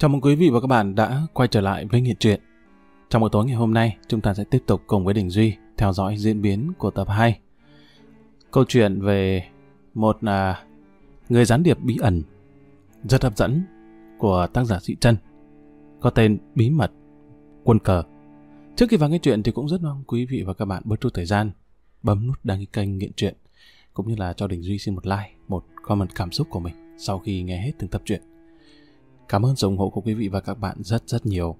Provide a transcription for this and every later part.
Chào mừng quý vị và các bạn đã quay trở lại với Nghiện Truyện. Trong buổi tối ngày hôm nay, chúng ta sẽ tiếp tục cùng với Đình Duy theo dõi diễn biến của tập 2. Câu chuyện về một là người gián điệp bí ẩn rất hấp dẫn của tác giả Sĩ Trân có tên Bí mật Quân cờ. Trước khi vào nghe chuyện thì cũng rất mong quý vị và các bạn bớt chút thời gian bấm nút đăng ký kênh Nghiện Truyện cũng như là cho Đình Duy xin một like, một comment cảm xúc của mình sau khi nghe hết từng tập truyện. Cảm ơn sự ủng hộ của quý vị và các bạn rất rất nhiều.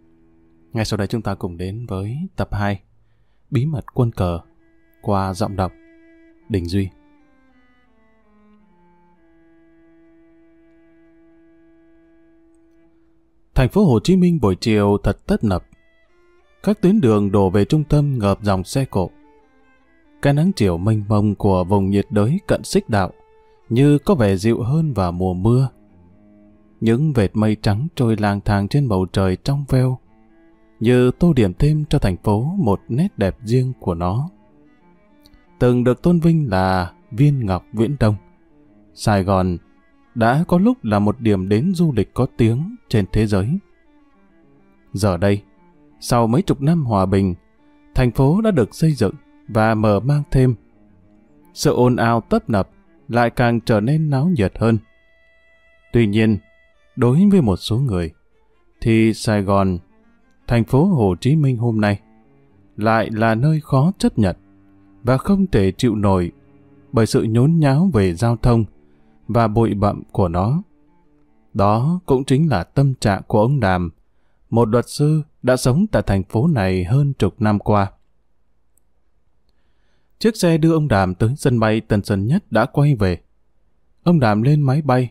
Ngay sau đây chúng ta cùng đến với tập 2 Bí mật quân cờ, qua giọng đọc Đình Duy. Thành phố Hồ Chí Minh buổi chiều thật tấp nập. Các tuyến đường đổ về trung tâm ngợp dòng xe cộ. Cái nắng chiều mênh mông của vùng nhiệt đới cận xích đạo như có vẻ dịu hơn vào mùa mưa những vệt mây trắng trôi lang thang trên bầu trời trong veo, như tô điểm thêm cho thành phố một nét đẹp riêng của nó. Từng được tôn vinh là Viên Ngọc Viễn Đông, Sài Gòn đã có lúc là một điểm đến du lịch có tiếng trên thế giới. Giờ đây, sau mấy chục năm hòa bình, thành phố đã được xây dựng và mở mang thêm. Sự ồn ào tấp nập lại càng trở nên náo nhiệt hơn. Tuy nhiên, Đối với một số người, thì Sài Gòn, thành phố Hồ Chí Minh hôm nay, lại là nơi khó chấp nhận và không thể chịu nổi bởi sự nhốn nháo về giao thông và bụi bặm của nó. Đó cũng chính là tâm trạng của ông Đàm, một luật sư đã sống tại thành phố này hơn chục năm qua. Chiếc xe đưa ông Đàm tới sân bay Tân Sơn Nhất đã quay về. Ông Đàm lên máy bay.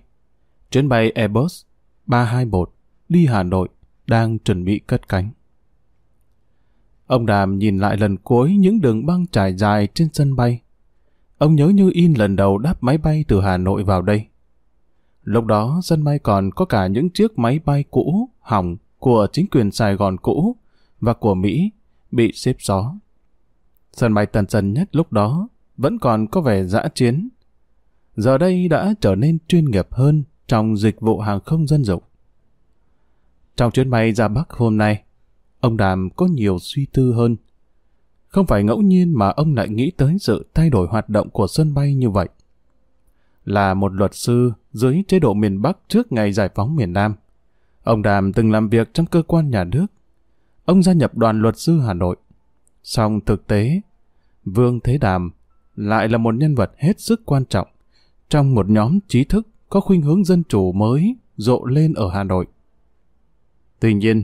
Chuyến bay Airbus 321 đi Hà Nội đang chuẩn bị cất cánh. Ông Đàm nhìn lại lần cuối những đường băng trải dài trên sân bay. Ông nhớ như in lần đầu đáp máy bay từ Hà Nội vào đây. Lúc đó sân bay còn có cả những chiếc máy bay cũ, hỏng của chính quyền Sài Gòn cũ và của Mỹ bị xếp gió. Sân bay Tân Sơn Nhất lúc đó vẫn còn có vẻ dã chiến. Giờ đây đã trở nên chuyên nghiệp hơn trong dịch vụ hàng không dân dụng. Trong chuyến bay ra Bắc hôm nay, ông Đàm có nhiều suy tư hơn. Không phải ngẫu nhiên mà ông lại nghĩ tới sự thay đổi hoạt động của sân bay như vậy. Là một luật sư dưới chế độ miền Bắc trước ngày giải phóng miền Nam, ông Đàm từng làm việc trong cơ quan nhà nước. Ông gia nhập đoàn luật sư Hà Nội. Song thực tế, Vương Thế Đàm lại là một nhân vật hết sức quan trọng trong một nhóm trí thức có khuynh hướng dân chủ mới rộ lên ở Hà Nội. Tuy nhiên,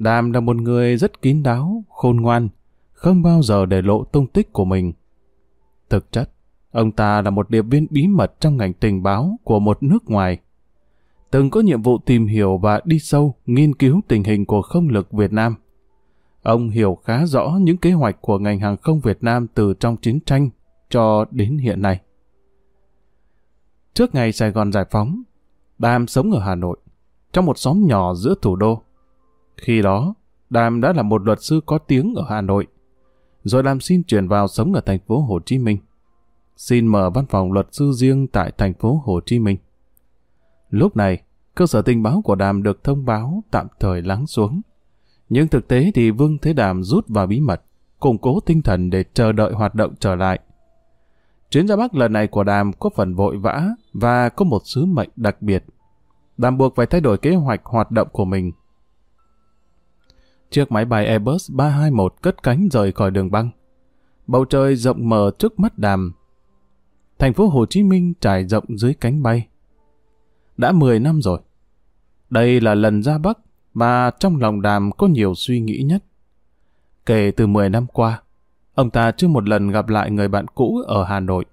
Đàm là một người rất kín đáo, khôn ngoan, không bao giờ để lộ tung tích của mình. Thực chất, ông ta là một điệp viên bí mật trong ngành tình báo của một nước ngoài. Từng có nhiệm vụ tìm hiểu và đi sâu nghiên cứu tình hình của không lực Việt Nam. Ông hiểu khá rõ những kế hoạch của ngành hàng không Việt Nam từ trong chiến tranh cho đến hiện nay. Trước ngày Sài Gòn giải phóng, Đàm sống ở Hà Nội, trong một xóm nhỏ giữa thủ đô. Khi đó, Đàm đã là một luật sư có tiếng ở Hà Nội, rồi Đàm xin chuyển vào sống ở thành phố Hồ Chí Minh. Xin mở văn phòng luật sư riêng tại thành phố Hồ Chí Minh. Lúc này, cơ sở tình báo của Đàm được thông báo tạm thời lắng xuống. Nhưng thực tế thì Vương Thế Đàm rút vào bí mật, củng cố tinh thần để chờ đợi hoạt động trở lại. Chuyến ra Bắc lần này của Đàm có phần vội vã và có một sứ mệnh đặc biệt. Đàm buộc phải thay đổi kế hoạch hoạt động của mình. Chiếc máy bay Airbus 321 cất cánh rời khỏi đường băng. Bầu trời rộng mở trước mắt Đàm. Thành phố Hồ Chí Minh trải rộng dưới cánh bay. Đã 10 năm rồi. Đây là lần ra Bắc mà trong lòng Đàm có nhiều suy nghĩ nhất. Kể từ 10 năm qua, ông ta chưa một lần gặp lại người bạn cũ ở Hà Nội.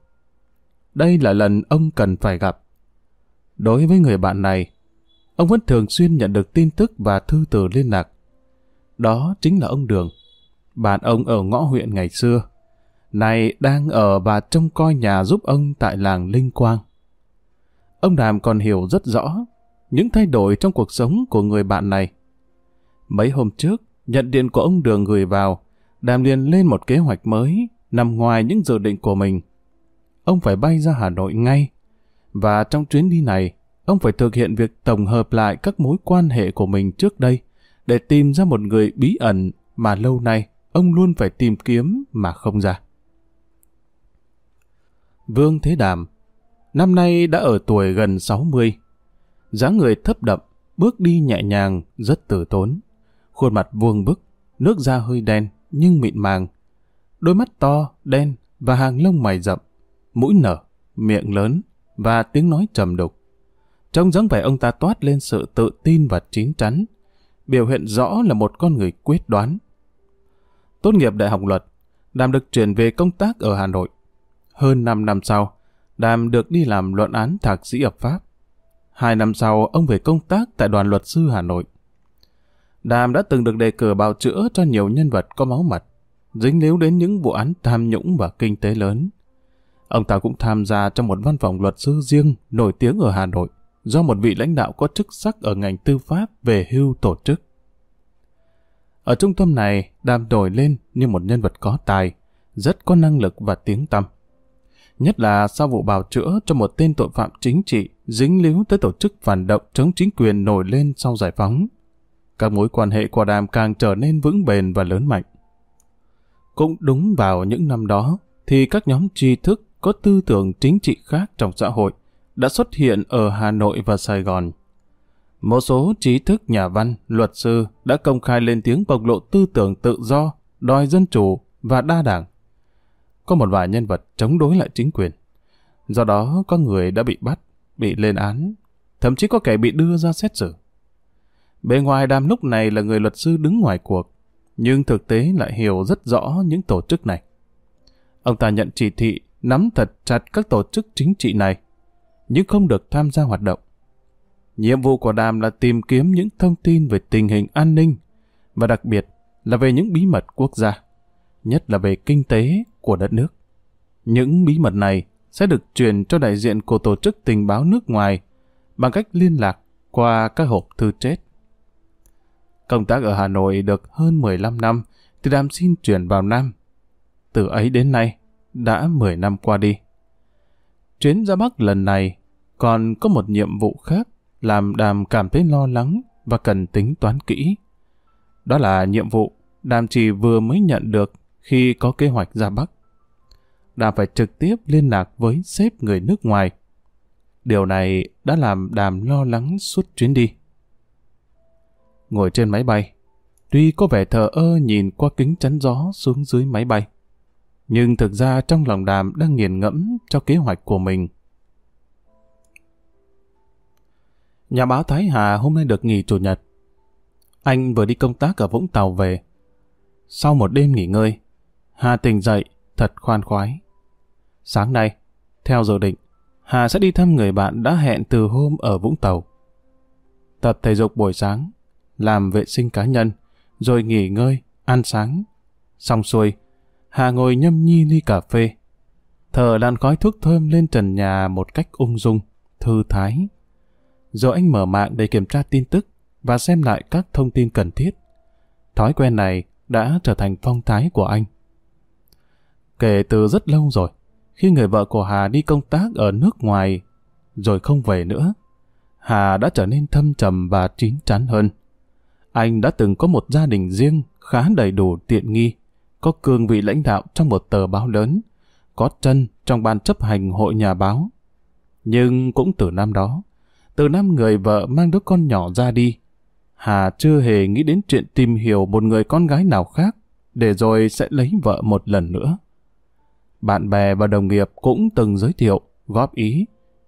Đây là lần ông cần phải gặp. Đối với người bạn này, ông vẫn thường xuyên nhận được tin tức và thư từ liên lạc. Đó chính là ông Đường, bạn ông ở ngõ huyện ngày xưa, này đang ở và trông coi nhà giúp ông tại làng Linh Quang. Ông Đàm còn hiểu rất rõ những thay đổi trong cuộc sống của người bạn này. Mấy hôm trước, nhận điện của ông Đường gửi vào, Đàm liền lên một kế hoạch mới, nằm ngoài những dự định của mình. Ông phải bay ra Hà Nội ngay, và trong chuyến đi này, ông phải thực hiện việc tổng hợp lại các mối quan hệ của mình trước đây để tìm ra một người bí ẩn mà lâu nay ông luôn phải tìm kiếm mà không ra. Vương Thế Đàm năm nay đã ở tuổi gần 60. dáng người thấp đậm, bước đi nhẹ nhàng, rất tử tốn. Khuôn mặt vuông bức, nước da hơi đen nhưng mịn màng. Đôi mắt to, đen và hàng lông mày rậm, mũi nở, miệng lớn và tiếng nói trầm đục. Trông dáng vẻ ông ta toát lên sự tự tin và chín chắn, biểu hiện rõ là một con người quyết đoán. Tốt nghiệp đại học luật, Đàm được chuyển về công tác ở Hà Nội. Hơn 5 năm sau, Đàm được đi làm luận án thạc sĩ hợp pháp. Hai năm sau, ông về công tác tại đoàn luật sư Hà Nội. Đàm đã từng được đề cử bào chữa cho nhiều nhân vật có máu mặt, dính líu đến những vụ án tham nhũng và kinh tế lớn. Ông ta cũng tham gia trong một văn phòng luật sư riêng nổi tiếng ở Hà Nội do một vị lãnh đạo có chức sắc ở ngành tư pháp về hưu tổ chức. Ở trung tâm này, Đàm nổi lên như một nhân vật có tài, rất có năng lực và tiếng tăm. Nhất là sau vụ bào chữa cho một tên tội phạm chính trị dính líu tới tổ chức phản động chống chính quyền nổi lên sau giải phóng. Các mối quan hệ của Đàm càng trở nên vững bền và lớn mạnh. Cũng đúng vào những năm đó, thì các nhóm tri thức có tư tưởng chính trị khác trong xã hội đã xuất hiện ở Hà Nội và Sài Gòn. Một số trí thức nhà văn, luật sư đã công khai lên tiếng bộc lộ tư tưởng tự do, đòi dân chủ và đa đảng. Có một vài nhân vật chống đối lại chính quyền. Do đó có người đã bị bắt, bị lên án, thậm chí có kẻ bị đưa ra xét xử. Bề ngoài đàm lúc này là người luật sư đứng ngoài cuộc, nhưng thực tế lại hiểu rất rõ những tổ chức này. Ông ta nhận chỉ thị nắm thật chặt các tổ chức chính trị này, nhưng không được tham gia hoạt động. Nhiệm vụ của đàm là tìm kiếm những thông tin về tình hình an ninh, và đặc biệt là về những bí mật quốc gia, nhất là về kinh tế của đất nước. Những bí mật này sẽ được truyền cho đại diện của tổ chức tình báo nước ngoài bằng cách liên lạc qua các hộp thư chết. Công tác ở Hà Nội được hơn 15 năm thì đàm xin chuyển vào Nam. Từ ấy đến nay, đã 10 năm qua đi. Chuyến ra Bắc lần này còn có một nhiệm vụ khác làm đàm cảm thấy lo lắng và cần tính toán kỹ. Đó là nhiệm vụ đàm chỉ vừa mới nhận được khi có kế hoạch ra Bắc. Đàm phải trực tiếp liên lạc với sếp người nước ngoài. Điều này đã làm đàm lo lắng suốt chuyến đi. Ngồi trên máy bay, tuy có vẻ thờ ơ nhìn qua kính chắn gió xuống dưới máy bay, nhưng thực ra trong lòng đàm đang nghiền ngẫm cho kế hoạch của mình. Nhà báo Thái Hà hôm nay được nghỉ chủ nhật. Anh vừa đi công tác ở Vũng Tàu về. Sau một đêm nghỉ ngơi, Hà tỉnh dậy thật khoan khoái. Sáng nay, theo dự định, Hà sẽ đi thăm người bạn đã hẹn từ hôm ở Vũng Tàu. Tập thể dục buổi sáng, làm vệ sinh cá nhân, rồi nghỉ ngơi, ăn sáng. Xong xuôi, Hà ngồi nhâm nhi ly cà phê. Thở làn khói thuốc thơm lên trần nhà một cách ung dung, thư thái. Rồi anh mở mạng để kiểm tra tin tức và xem lại các thông tin cần thiết. Thói quen này đã trở thành phong thái của anh. Kể từ rất lâu rồi, khi người vợ của Hà đi công tác ở nước ngoài rồi không về nữa, Hà đã trở nên thâm trầm và chín chắn hơn. Anh đã từng có một gia đình riêng khá đầy đủ tiện nghi, có cương vị lãnh đạo trong một tờ báo lớn, có chân trong ban chấp hành hội nhà báo. Nhưng cũng từ năm đó, từ năm người vợ mang đứa con nhỏ ra đi, Hà chưa hề nghĩ đến chuyện tìm hiểu một người con gái nào khác, để rồi sẽ lấy vợ một lần nữa. Bạn bè và đồng nghiệp cũng từng giới thiệu, góp ý,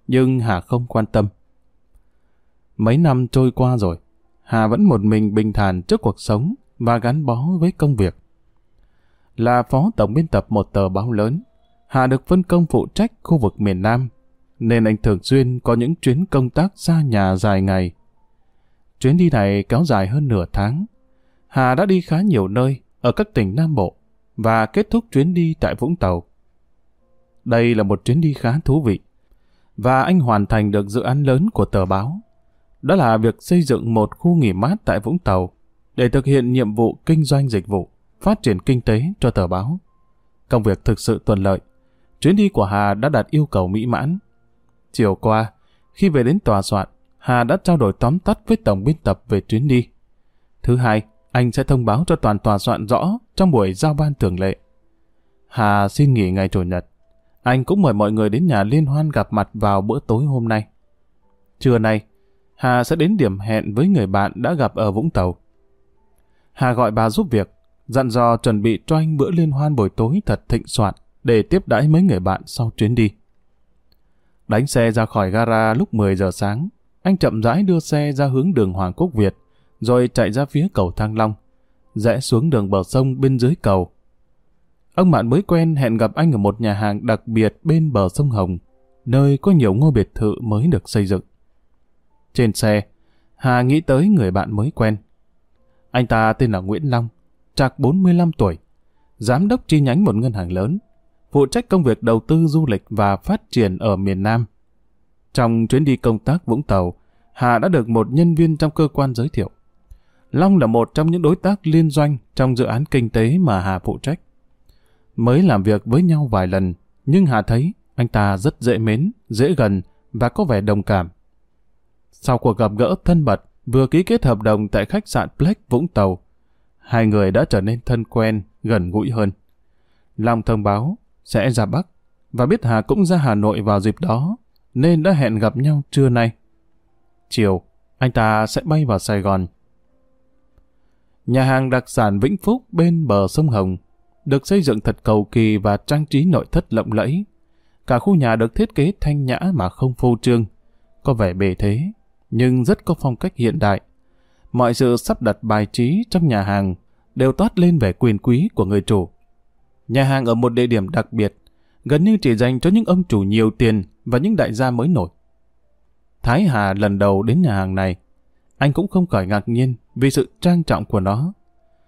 nhưng Hà không quan tâm. Mấy năm trôi qua rồi, Hà vẫn một mình bình thản trước cuộc sống và gắn bó với công việc. Là phó tổng biên tập một tờ báo lớn, Hà được phân công phụ trách khu vực miền Nam, nên anh thường xuyên có những chuyến công tác xa nhà dài ngày. Chuyến đi này kéo dài hơn nửa tháng. Hà đã đi khá nhiều nơi ở các tỉnh Nam Bộ và kết thúc chuyến đi tại Vũng Tàu. Đây là một chuyến đi khá thú vị và anh hoàn thành được dự án lớn của tờ báo đó là việc xây dựng một khu nghỉ mát tại Vũng Tàu để thực hiện nhiệm vụ kinh doanh dịch vụ, phát triển kinh tế cho tờ báo. Công việc thực sự thuận lợi. Chuyến đi của Hà đã đạt yêu cầu mỹ mãn. Chiều qua, khi về đến tòa soạn, Hà đã trao đổi tóm tắt với tổng biên tập về chuyến đi. Thứ hai, anh sẽ thông báo cho toàn tòa soạn rõ trong buổi giao ban thường lệ. Hà xin nghỉ ngày Chủ nhật. Anh cũng mời mọi người đến nhà liên hoan gặp mặt vào bữa tối hôm nay. Trưa nay, Hà sẽ đến điểm hẹn với người bạn đã gặp ở Vũng Tàu. Hà gọi bà giúp việc, dặn dò chuẩn bị cho anh bữa liên hoan buổi tối thật thịnh soạn để tiếp đãi mấy người bạn sau chuyến đi. Đánh xe ra khỏi gara lúc 10 giờ sáng, anh chậm rãi đưa xe ra hướng đường Hoàng Quốc Việt, rồi chạy ra phía cầu Thăng Long, rẽ xuống đường bờ sông bên dưới cầu. Ông bạn mới quen hẹn gặp anh ở một nhà hàng đặc biệt bên bờ sông Hồng, nơi có nhiều ngôi biệt thự mới được xây dựng. Trên xe, Hà nghĩ tới người bạn mới quen. Anh ta tên là Nguyễn Long, trạc 45 tuổi, giám đốc chi nhánh một ngân hàng lớn, phụ trách công việc đầu tư du lịch và phát triển ở miền Nam. Trong chuyến đi công tác Vũng Tàu, Hà đã được một nhân viên trong cơ quan giới thiệu. Long là một trong những đối tác liên doanh trong dự án kinh tế mà Hà phụ trách. Mới làm việc với nhau vài lần, nhưng Hà thấy anh ta rất dễ mến, dễ gần và có vẻ đồng cảm. Sau cuộc gặp gỡ thân mật, vừa ký kết hợp đồng tại khách sạn Black Vũng Tàu, hai người đã trở nên thân quen, gần gũi hơn. Long thông báo sẽ ra Bắc, và biết Hà cũng ra Hà Nội vào dịp đó, nên đã hẹn gặp nhau trưa nay. Chiều, anh ta sẽ bay vào Sài Gòn. Nhà hàng đặc sản Vĩnh Phúc bên bờ sông Hồng được xây dựng thật cầu kỳ và trang trí nội thất lộng lẫy. Cả khu nhà được thiết kế thanh nhã mà không phô trương, có vẻ bề thế, nhưng rất có phong cách hiện đại. Mọi sự sắp đặt bài trí trong nhà hàng đều toát lên vẻ quyền quý của người chủ. Nhà hàng ở một địa điểm đặc biệt, gần như chỉ dành cho những ông chủ nhiều tiền và những đại gia mới nổi. Thái Hà lần đầu đến nhà hàng này, anh cũng không khỏi ngạc nhiên vì sự trang trọng của nó.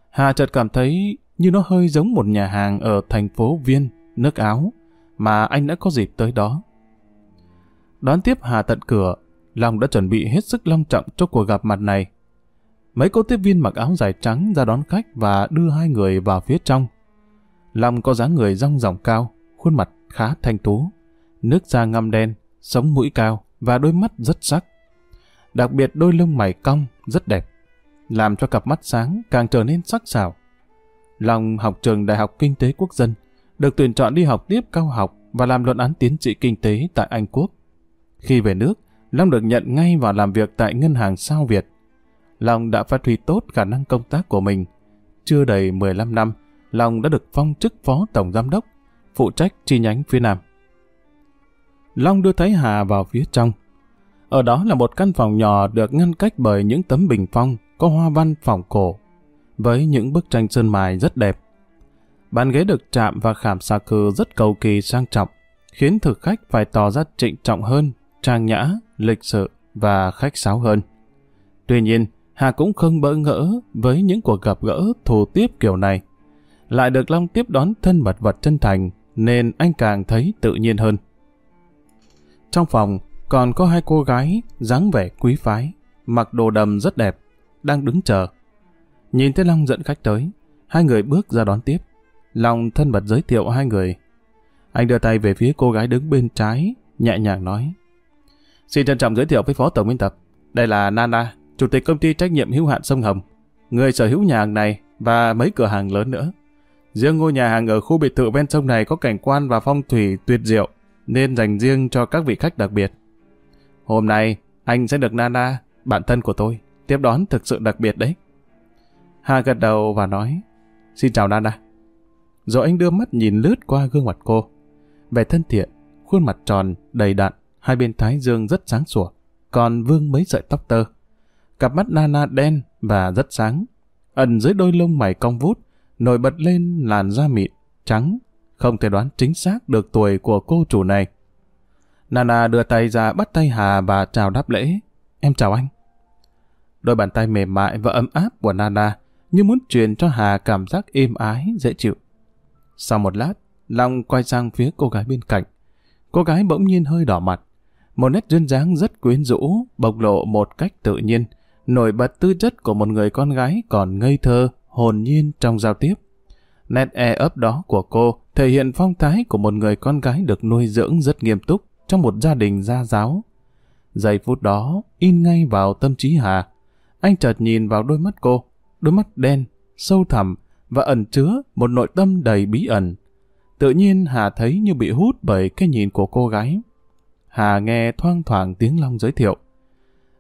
Hà chợt cảm thấy như nó hơi giống một nhà hàng ở thành phố Viên, nước Áo, mà anh đã có dịp tới đó. Đón tiếp Hà tận cửa, Long đã chuẩn bị hết sức long trọng cho cuộc gặp mặt này. Mấy cô tiếp viên mặc áo dài trắng ra đón khách và đưa hai người vào phía trong. Long có dáng người rong ròng cao, khuôn mặt khá thanh tú, nước da ngăm đen, sống mũi cao và đôi mắt rất sắc. Đặc biệt đôi lông mày cong rất đẹp, làm cho cặp mắt sáng càng trở nên sắc sảo. Long học trường Đại học Kinh tế Quốc dân, được tuyển chọn đi học tiếp cao học và làm luận án tiến sĩ kinh tế tại Anh Quốc. Khi về nước, Long được nhận ngay vào làm việc tại ngân hàng sao Việt. Long đã phát huy tốt khả năng công tác của mình. Chưa đầy 15 năm, Long đã được phong chức phó tổng giám đốc, phụ trách chi nhánh phía Nam. Long đưa Thái Hà vào phía trong. Ở đó là một căn phòng nhỏ được ngăn cách bởi những tấm bình phong có hoa văn phòng cổ, với những bức tranh sơn mài rất đẹp. Bàn ghế được chạm và khảm xà cừ rất cầu kỳ sang trọng, khiến thực khách phải tỏ ra trịnh trọng hơn, trang nhã, lịch sự và khách sáo hơn. Tuy nhiên, Hà cũng không bỡ ngỡ với những cuộc gặp gỡ thù tiếp kiểu này. Lại được Long tiếp đón thân mật vật chân thành, nên anh càng thấy tự nhiên hơn. Trong phòng còn có hai cô gái dáng vẻ quý phái, mặc đồ đầm rất đẹp, đang đứng chờ. Nhìn thấy Long dẫn khách tới, hai người bước ra đón tiếp. Long thân mật giới thiệu hai người. Anh đưa tay về phía cô gái đứng bên trái, nhẹ nhàng nói. Xin trân trọng giới thiệu với Phó Tổng biên tập. Đây là Nana, Chủ tịch công ty trách nhiệm hữu hạn Sông Hồng, người sở hữu nhà hàng này và mấy cửa hàng lớn nữa. Riêng ngôi nhà hàng ở khu biệt thự ven sông này có cảnh quan và phong thủy tuyệt diệu, nên dành riêng cho các vị khách đặc biệt. Hôm nay, anh sẽ được Nana, bạn thân của tôi, tiếp đón thực sự đặc biệt đấy. Hà gật đầu và nói, xin chào Nana. Rồi anh đưa mắt nhìn lướt qua gương mặt cô. Vẻ thân thiện, khuôn mặt tròn, đầy đặn, hai bên thái dương rất sáng sủa, còn vương mấy sợi tóc tơ. Cặp mắt Nana đen và rất sáng, ẩn dưới đôi lông mày cong vút, nổi bật lên làn da mịn, trắng, không thể đoán chính xác được tuổi của cô chủ này. Nana đưa tay ra bắt tay Hà và chào đáp lễ. Em chào anh. Đôi bàn tay mềm mại và ấm áp của Nana như muốn truyền cho Hà cảm giác êm ái, dễ chịu. Sau một lát, Long quay sang phía cô gái bên cạnh. Cô gái bỗng nhiên hơi đỏ mặt. Một nét duyên dáng rất quyến rũ, bộc lộ một cách tự nhiên, nổi bật tư chất của một người con gái còn ngây thơ, hồn nhiên trong giao tiếp. Nét e ấp đó của cô thể hiện phong thái của một người con gái được nuôi dưỡng rất nghiêm túc trong một gia đình gia giáo. Giây phút đó, in ngay vào tâm trí Hà. Anh chợt nhìn vào đôi mắt cô, đôi mắt đen, sâu thẳm và ẩn chứa một nội tâm đầy bí ẩn. Tự nhiên Hà thấy như bị hút bởi cái nhìn của cô gái. Hà nghe thoang thoảng tiếng Long giới thiệu.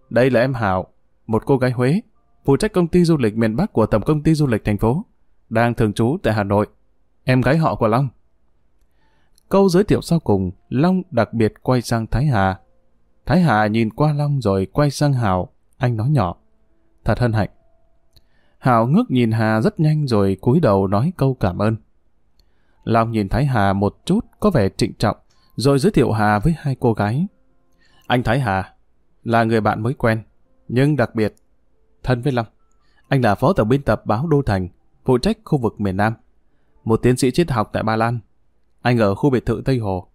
Đây là em Hảo, một cô gái Huế, phụ trách công ty du lịch miền Bắc của Tổng công ty du lịch thành phố, đang thường trú tại Hà Nội. Em gái họ của Long. Câu giới thiệu sau cùng, Long đặc biệt quay sang Thái Hà. Thái Hà nhìn qua Long rồi quay sang Hảo, anh nói nhỏ. Thật hân hạnh. Hảo ngước nhìn Hà rất nhanh rồi cúi đầu nói câu cảm ơn. Long nhìn Thái Hà một chút có vẻ trịnh trọng, rồi giới thiệu Hà với hai cô gái. Anh Thái Hà là người bạn mới quen, nhưng đặc biệt thân với Long. Anh là phó tổng biên tập báo Đô Thành, phụ trách khu vực miền Nam. Một tiến sĩ triết học tại Ba Lan. Anh ở khu biệt thự Tây Hồ,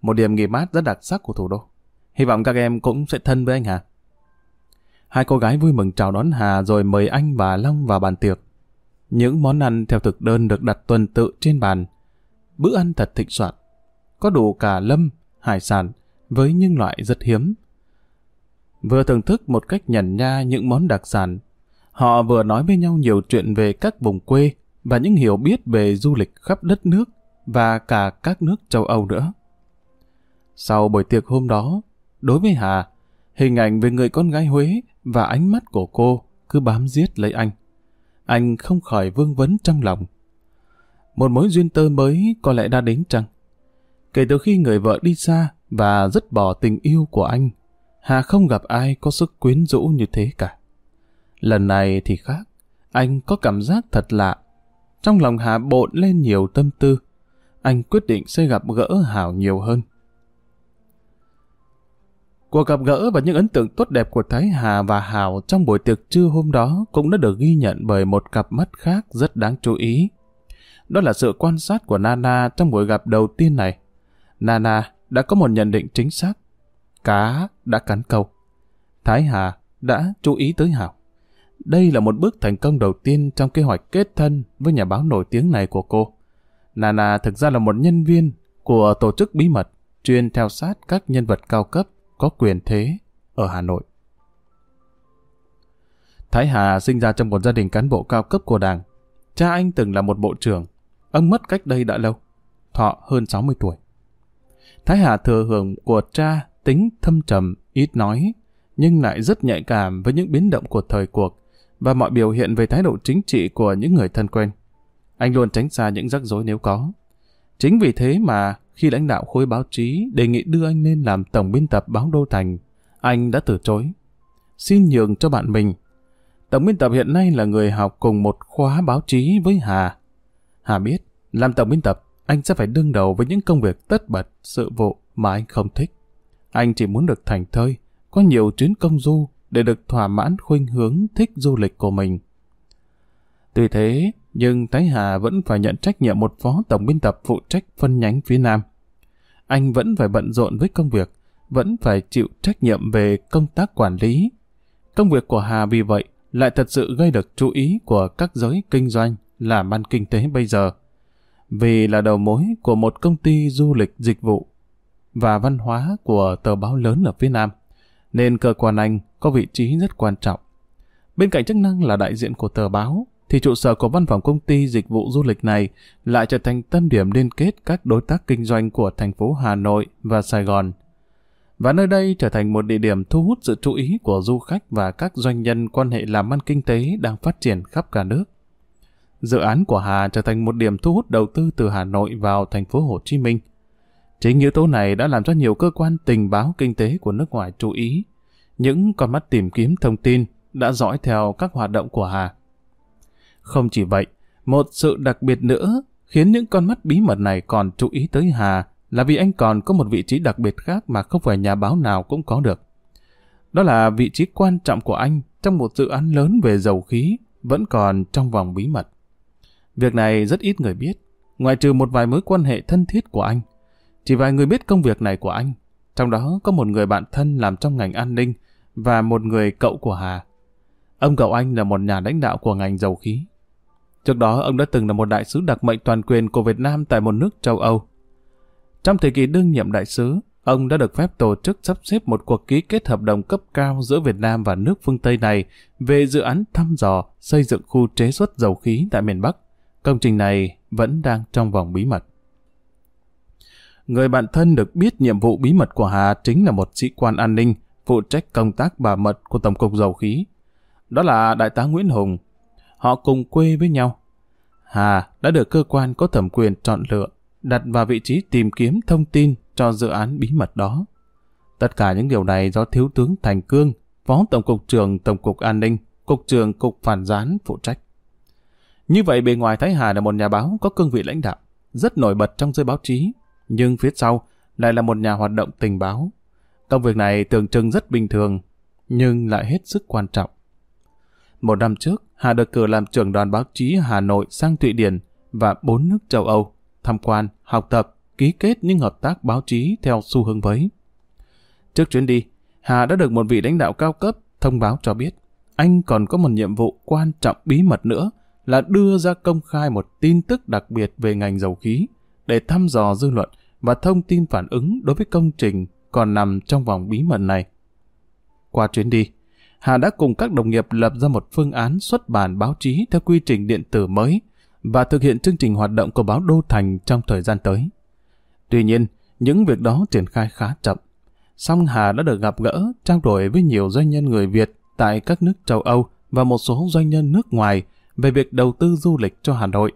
một điểm nghỉ mát rất đặc sắc của thủ đô. Hy vọng các em cũng sẽ thân với anh Hà. Hai cô gái vui mừng chào đón Hà rồi mời anh và Long vào bàn tiệc. Những món ăn theo thực đơn được đặt tuần tự trên bàn. Bữa ăn thật thịnh soạn. Có đủ cả lâm, hải sản với những loại rất hiếm. Vừa thưởng thức một cách nhẩn nha những món đặc sản, họ vừa nói với nhau nhiều chuyện về các vùng quê và những hiểu biết về du lịch khắp đất nước và cả các nước châu Âu nữa. Sau buổi tiệc hôm đó, đối với Hà, hình ảnh về người con gái Huế và ánh mắt của cô cứ bám giết lấy anh. Anh không khỏi vương vấn trong lòng. Một mối duyên tơ mới có lẽ đã đến chăng? Kể từ khi người vợ đi xa và dứt bỏ tình yêu của anh, Hà không gặp ai có sức quyến rũ như thế cả. Lần này thì khác, anh có cảm giác thật lạ. Trong lòng Hà bộn lên nhiều tâm tư. Anh quyết định sẽ gặp gỡ Hảo nhiều hơn. Cuộc gặp gỡ và những ấn tượng tốt đẹp của Thái Hà và Hảo trong buổi tiệc trưa hôm đó cũng đã được ghi nhận bởi một cặp mắt khác rất đáng chú ý. Đó là sự quan sát của Nana trong buổi gặp đầu tiên này. Nana đã có một nhận định chính xác. Cá đã cắn câu. Thái Hà đã chú ý tới Hảo. Đây là một bước thành công đầu tiên trong kế hoạch kết thân với nhà báo nổi tiếng này của cô. Nana thực ra là một nhân viên của tổ chức bí mật, chuyên theo sát các nhân vật cao cấp có quyền thế ở Hà Nội. Thái Hà sinh ra trong một gia đình cán bộ cao cấp của đảng. Cha anh từng là một bộ trưởng. Ông mất cách đây đã lâu. Thọ hơn 60 tuổi. Thái Hà thừa hưởng của cha tính thâm trầm, ít nói, nhưng lại rất nhạy cảm với những biến động của thời cuộc và mọi biểu hiện về thái độ chính trị của những người thân quen. Anh luôn tránh xa những rắc rối nếu có. Chính vì thế mà khi lãnh đạo khối báo chí đề nghị đưa anh lên làm tổng biên tập báo Đô Thành, anh đã từ chối. Xin nhường cho bạn mình. Tổng biên tập hiện nay là người học cùng một khóa báo chí với Hà. Hà biết, làm tổng biên tập, anh sẽ phải đương đầu với những công việc tất bật, sự vụ mà anh không thích. Anh chỉ muốn được thành thơi, có nhiều chuyến công du để được thỏa mãn khuynh hướng thích du lịch của mình. Tuy thế, nhưng Thái Hà vẫn phải nhận trách nhiệm một phó tổng biên tập phụ trách phân nhánh phía Nam. Anh vẫn phải bận rộn với công việc, vẫn phải chịu trách nhiệm về công tác quản lý. Công việc của Hà vì vậy lại thật sự gây được chú ý của các giới kinh doanh làm ăn kinh tế bây giờ. Vì là đầu mối của một công ty du lịch dịch vụ và văn hóa của tờ báo lớn ở phía Nam, nên cơ quan anh có vị trí rất quan trọng. Bên cạnh chức năng là đại diện của tờ báo, thì trụ sở của văn phòng công ty dịch vụ du lịch này lại trở thành tâm điểm liên kết các đối tác kinh doanh của thành phố Hà Nội và Sài Gòn. Và nơi đây trở thành một địa điểm thu hút sự chú ý của du khách và các doanh nhân quan hệ làm ăn kinh tế đang phát triển khắp cả nước. Dự án của Hà trở thành một điểm thu hút đầu tư từ Hà Nội vào thành phố Hồ Chí Minh. Chính yếu tố này đã làm cho nhiều cơ quan tình báo kinh tế của nước ngoài chú ý. Những con mắt tìm kiếm thông tin đã dõi theo các hoạt động của Hà. Không chỉ vậy, một sự đặc biệt nữa khiến những con mắt bí mật này còn chú ý tới Hà là vì anh còn có một vị trí đặc biệt khác mà không phải nhà báo nào cũng có được. Đó là vị trí quan trọng của anh trong một dự án lớn về dầu khí vẫn còn trong vòng bí mật. Việc này rất ít người biết, ngoại trừ một vài mối quan hệ thân thiết của anh. Chỉ vài người biết công việc này của anh, trong đó có một người bạn thân làm trong ngành an ninh và một người cậu của Hà. Ông cậu anh là một nhà lãnh đạo của ngành dầu khí. Trước đó ông đã từng là một đại sứ đặc mệnh toàn quyền của Việt Nam tại một nước châu Âu. Trong thời kỳ đương nhiệm đại sứ, ông đã được phép tổ chức sắp xếp một cuộc ký kết hợp đồng cấp cao giữa Việt Nam và nước phương Tây này về dự án thăm dò xây dựng khu chế xuất dầu khí tại miền Bắc. Công trình này vẫn đang trong vòng bí mật. Người bạn thân được biết nhiệm vụ bí mật của Hà chính là một sĩ quan an ninh phụ trách công tác bảo mật của Tổng cục Dầu khí. Đó là Đại tá Nguyễn Hùng. Họ cùng quê với nhau. Hà đã được cơ quan có thẩm quyền chọn lựa, đặt vào vị trí tìm kiếm thông tin cho dự án bí mật đó. Tất cả những điều này do Thiếu tướng Thành Cương, Phó Tổng cục trưởng Tổng cục An ninh, Cục trưởng Cục Phản gián phụ trách. Như vậy bề ngoài Thái Hà là một nhà báo có cương vị lãnh đạo, rất nổi bật trong giới báo chí, nhưng phía sau lại là một nhà hoạt động tình báo. Công việc này tưởng chừng rất bình thường, nhưng lại hết sức quan trọng. Một năm trước, Hà được cử làm trưởng đoàn báo chí Hà Nội sang Thụy Điển và bốn nước châu Âu, tham quan, học tập, ký kết những hợp tác báo chí theo xu hướng mới. Trước chuyến đi, Hà đã được một vị lãnh đạo cao cấp thông báo cho biết anh còn có một nhiệm vụ quan trọng bí mật nữa là đưa ra công khai một tin tức đặc biệt về ngành dầu khí để thăm dò dư luận và thông tin phản ứng đối với công trình còn nằm trong vòng bí mật này. Qua chuyến đi, Hà đã cùng các đồng nghiệp lập ra một phương án xuất bản báo chí theo quy trình điện tử mới và thực hiện chương trình hoạt động của báo Đô Thành trong thời gian tới. Tuy nhiên, những việc đó triển khai khá chậm. Song Hà đã được gặp gỡ, trao đổi với nhiều doanh nhân người Việt tại các nước châu Âu và một số doanh nhân nước ngoài về việc đầu tư du lịch cho Hà Nội.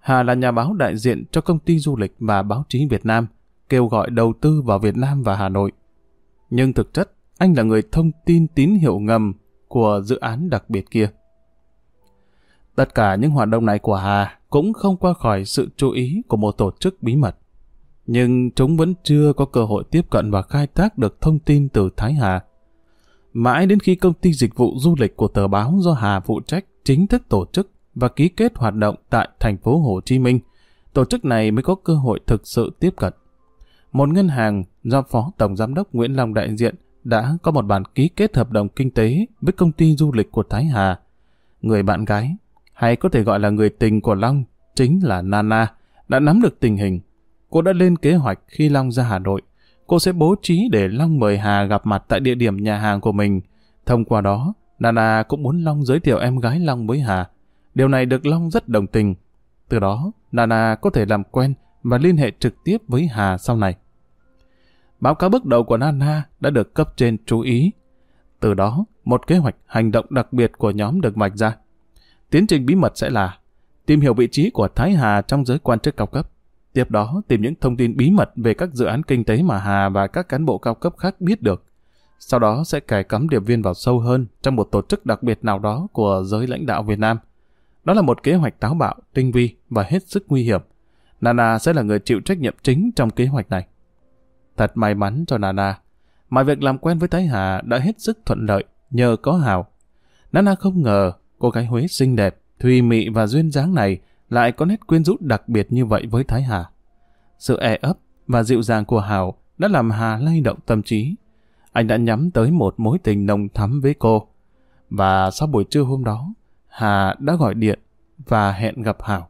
Hà là nhà báo đại diện cho công ty du lịch và báo chí Việt Nam, kêu gọi đầu tư vào Việt Nam và Hà Nội. Nhưng thực chất, anh là người thông tin tín hiệu ngầm của dự án đặc biệt kia. Tất cả những hoạt động này của Hà cũng không qua khỏi sự chú ý của một tổ chức bí mật. Nhưng chúng vẫn chưa có cơ hội tiếp cận và khai thác được thông tin từ Thái Hà. Mãi đến khi công ty dịch vụ du lịch của tờ báo do Hà phụ trách chính thức tổ chức và ký kết hoạt động tại thành phố Hồ Chí Minh, tổ chức này mới có cơ hội thực sự tiếp cận. Một ngân hàng do Phó Tổng Giám đốc Nguyễn Long đại diện đã có một bản ký kết hợp đồng kinh tế với công ty du lịch của Thái Hà. Người bạn gái, hay có thể gọi là người tình của Long, chính là Nana, đã nắm được tình hình. Cô đã lên kế hoạch khi Long ra Hà Nội. Cô sẽ bố trí để Long mời Hà gặp mặt tại địa điểm nhà hàng của mình. Thông qua đó, Nana cũng muốn Long giới thiệu em gái Long với Hà. Điều này được Long rất đồng tình. Từ đó, Nana có thể làm quen và liên hệ trực tiếp với Hà sau này. Báo cáo bước đầu của Nana đã được cấp trên chú ý. Từ đó, một kế hoạch hành động đặc biệt của nhóm được vạch ra. Tiến trình bí mật sẽ là tìm hiểu vị trí của Thái Hà trong giới quan chức cao cấp. Tiếp đó, tìm những thông tin bí mật về các dự án kinh tế mà Hà và các cán bộ cao cấp khác biết được. Sau đó sẽ cài cắm điệp viên vào sâu hơn trong một tổ chức đặc biệt nào đó của giới lãnh đạo Việt Nam. Đó là một kế hoạch táo bạo, tinh vi và hết sức nguy hiểm. Nana sẽ là người chịu trách nhiệm chính trong kế hoạch này. Thật may mắn cho Nana. Mọi việc làm quen với Thái Hà đã hết sức thuận lợi nhờ có Hào. Nana không ngờ cô gái Huế xinh đẹp, thùy mị và duyên dáng này lại có nét quyến rũ đặc biệt như vậy với Thái Hà. Sự e ấp và dịu dàng của Hào đã làm Hà lay động tâm trí. Anh đã nhắm tới một mối tình nồng thắm với cô. Và sau buổi trưa hôm đó, Hà đã gọi điện và hẹn gặp hảo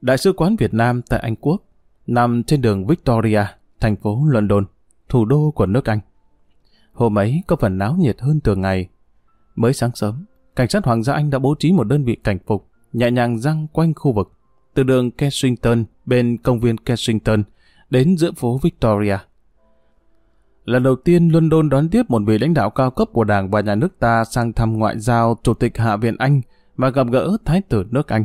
Đại sứ quán Việt Nam tại Anh Quốc nằm trên đường Victoria, thành phố London, thủ đô của nước Anh. Hôm ấy có phần náo nhiệt hơn thường ngày. Mới sáng sớm, cảnh sát Hoàng gia Anh đã bố trí một đơn vị cảnh phục nhẹ nhàng răng quanh khu vực, từ đường Kensington bên công viên Kensington đến giữa phố Victoria. Lần đầu tiên London đón tiếp một vị lãnh đạo cao cấp của Đảng và Nhà nước ta sang thăm ngoại giao Chủ tịch Hạ viện Anh và gặp gỡ Thái tử nước Anh.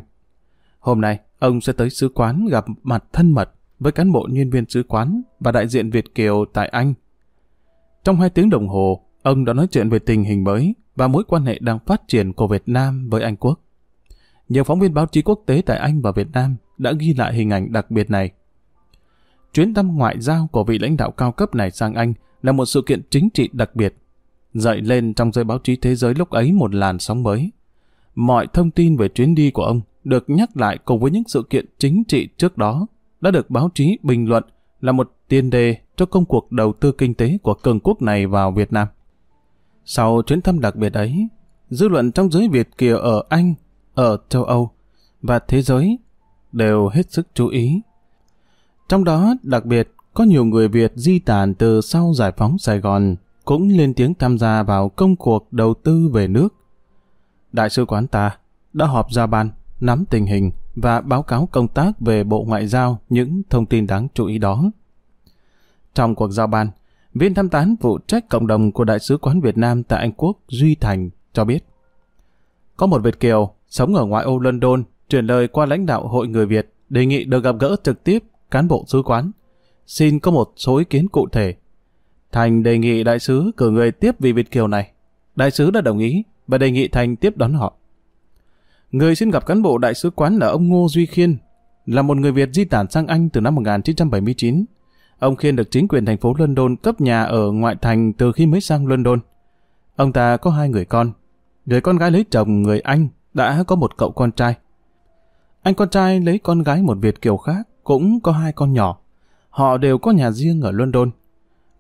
Hôm nay, ông sẽ tới sứ quán gặp mặt thân mật với cán bộ nhân viên sứ quán và đại diện Việt Kiều tại Anh. Trong hai tiếng đồng hồ, ông đã nói chuyện về tình hình mới và mối quan hệ đang phát triển của Việt Nam với Anh Quốc. Nhiều phóng viên báo chí quốc tế tại Anh và Việt Nam đã ghi lại hình ảnh đặc biệt này. Chuyến thăm ngoại giao của vị lãnh đạo cao cấp này sang Anh là một sự kiện chính trị đặc biệt, dậy lên trong giới báo chí thế giới lúc ấy một làn sóng mới. Mọi thông tin về chuyến đi của ông được nhắc lại cùng với những sự kiện chính trị trước đó đã được báo chí bình luận là một tiền đề cho công cuộc đầu tư kinh tế của cường quốc này vào Việt Nam. Sau chuyến thăm đặc biệt ấy, dư luận trong giới Việt kiều ở Anh, ở châu Âu và thế giới đều hết sức chú ý. Trong đó, đặc biệt, có nhiều người Việt di tản từ sau giải phóng Sài Gòn cũng lên tiếng tham gia vào công cuộc đầu tư về nước. Đại sứ quán ta đã họp ra ban, nắm tình hình và báo cáo công tác về Bộ Ngoại giao những thông tin đáng chú ý đó. Trong cuộc giao ban, viên tham tán phụ trách cộng đồng của Đại sứ quán Việt Nam tại Anh Quốc Duy Thành cho biết có một Việt Kiều sống ở ngoại ô London truyền lời qua lãnh đạo Hội Người Việt đề nghị được gặp gỡ trực tiếp cán bộ sứ quán. Xin có một số ý kiến cụ thể. Thành đề nghị đại sứ cử người tiếp vị Việt Kiều này. Đại sứ đã đồng ý và đề nghị Thành tiếp đón họ. Người xin gặp cán bộ đại sứ quán là ông Ngô Duy Khiên, là một người Việt di tản sang Anh từ năm 1979. Ông Khiên được chính quyền thành phố London cấp nhà ở ngoại thành từ khi mới sang London. Ông ta có hai người con. Người con gái lấy chồng người Anh đã có một cậu con trai. Anh con trai lấy con gái một Việt kiều khác, cũng có hai con nhỏ. Họ đều có nhà riêng ở London.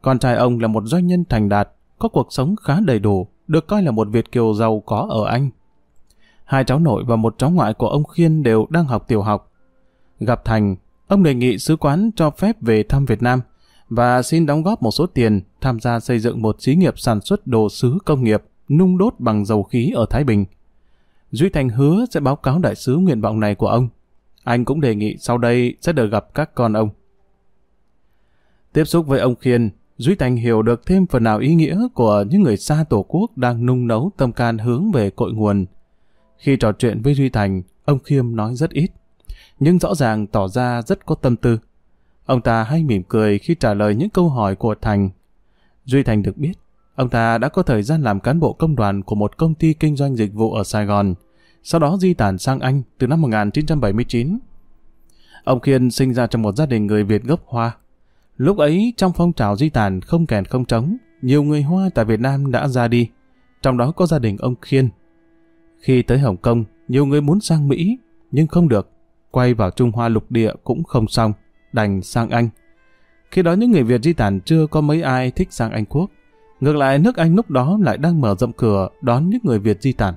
Con trai ông là một doanh nhân thành đạt, có cuộc sống khá đầy đủ, được coi là một Việt kiều giàu có ở Anh. Hai cháu nội và một cháu ngoại của ông Khiên đều đang học tiểu học. Gặp Thành, ông đề nghị sứ quán cho phép về thăm Việt Nam và xin đóng góp một số tiền tham gia xây dựng một xí nghiệp sản xuất đồ sứ công nghiệp nung đốt bằng dầu khí ở Thái Bình. Duy Thành hứa sẽ báo cáo đại sứ nguyện vọng này của ông. Anh cũng đề nghị sau đây sẽ được gặp các con ông. Tiếp xúc với ông Khiên, Duy Thành hiểu được thêm phần nào ý nghĩa của những người xa tổ quốc đang nung nấu tâm can hướng về cội nguồn. Khi trò chuyện với Duy Thành, ông Khiêm nói rất ít, nhưng rõ ràng tỏ ra rất có tâm tư. Ông ta hay mỉm cười khi trả lời những câu hỏi của Thành. Duy Thành được biết, ông ta đã có thời gian làm cán bộ công đoàn của một công ty kinh doanh dịch vụ ở Sài Gòn, sau đó di tản sang Anh từ năm 1979. Ông Khiên sinh ra trong một gia đình người Việt gốc Hoa. Lúc ấy, trong phong trào di tản không kèn không trống, nhiều người Hoa tại Việt Nam đã ra đi, trong đó có gia đình ông Khiên. Khi tới Hồng Kông, nhiều người muốn sang Mỹ, nhưng không được. Quay vào Trung Hoa lục địa cũng không xong, đành sang Anh. Khi đó những người Việt di tản chưa có mấy ai thích sang Anh Quốc. Ngược lại, nước Anh lúc đó lại đang mở rộng cửa đón những người Việt di tản.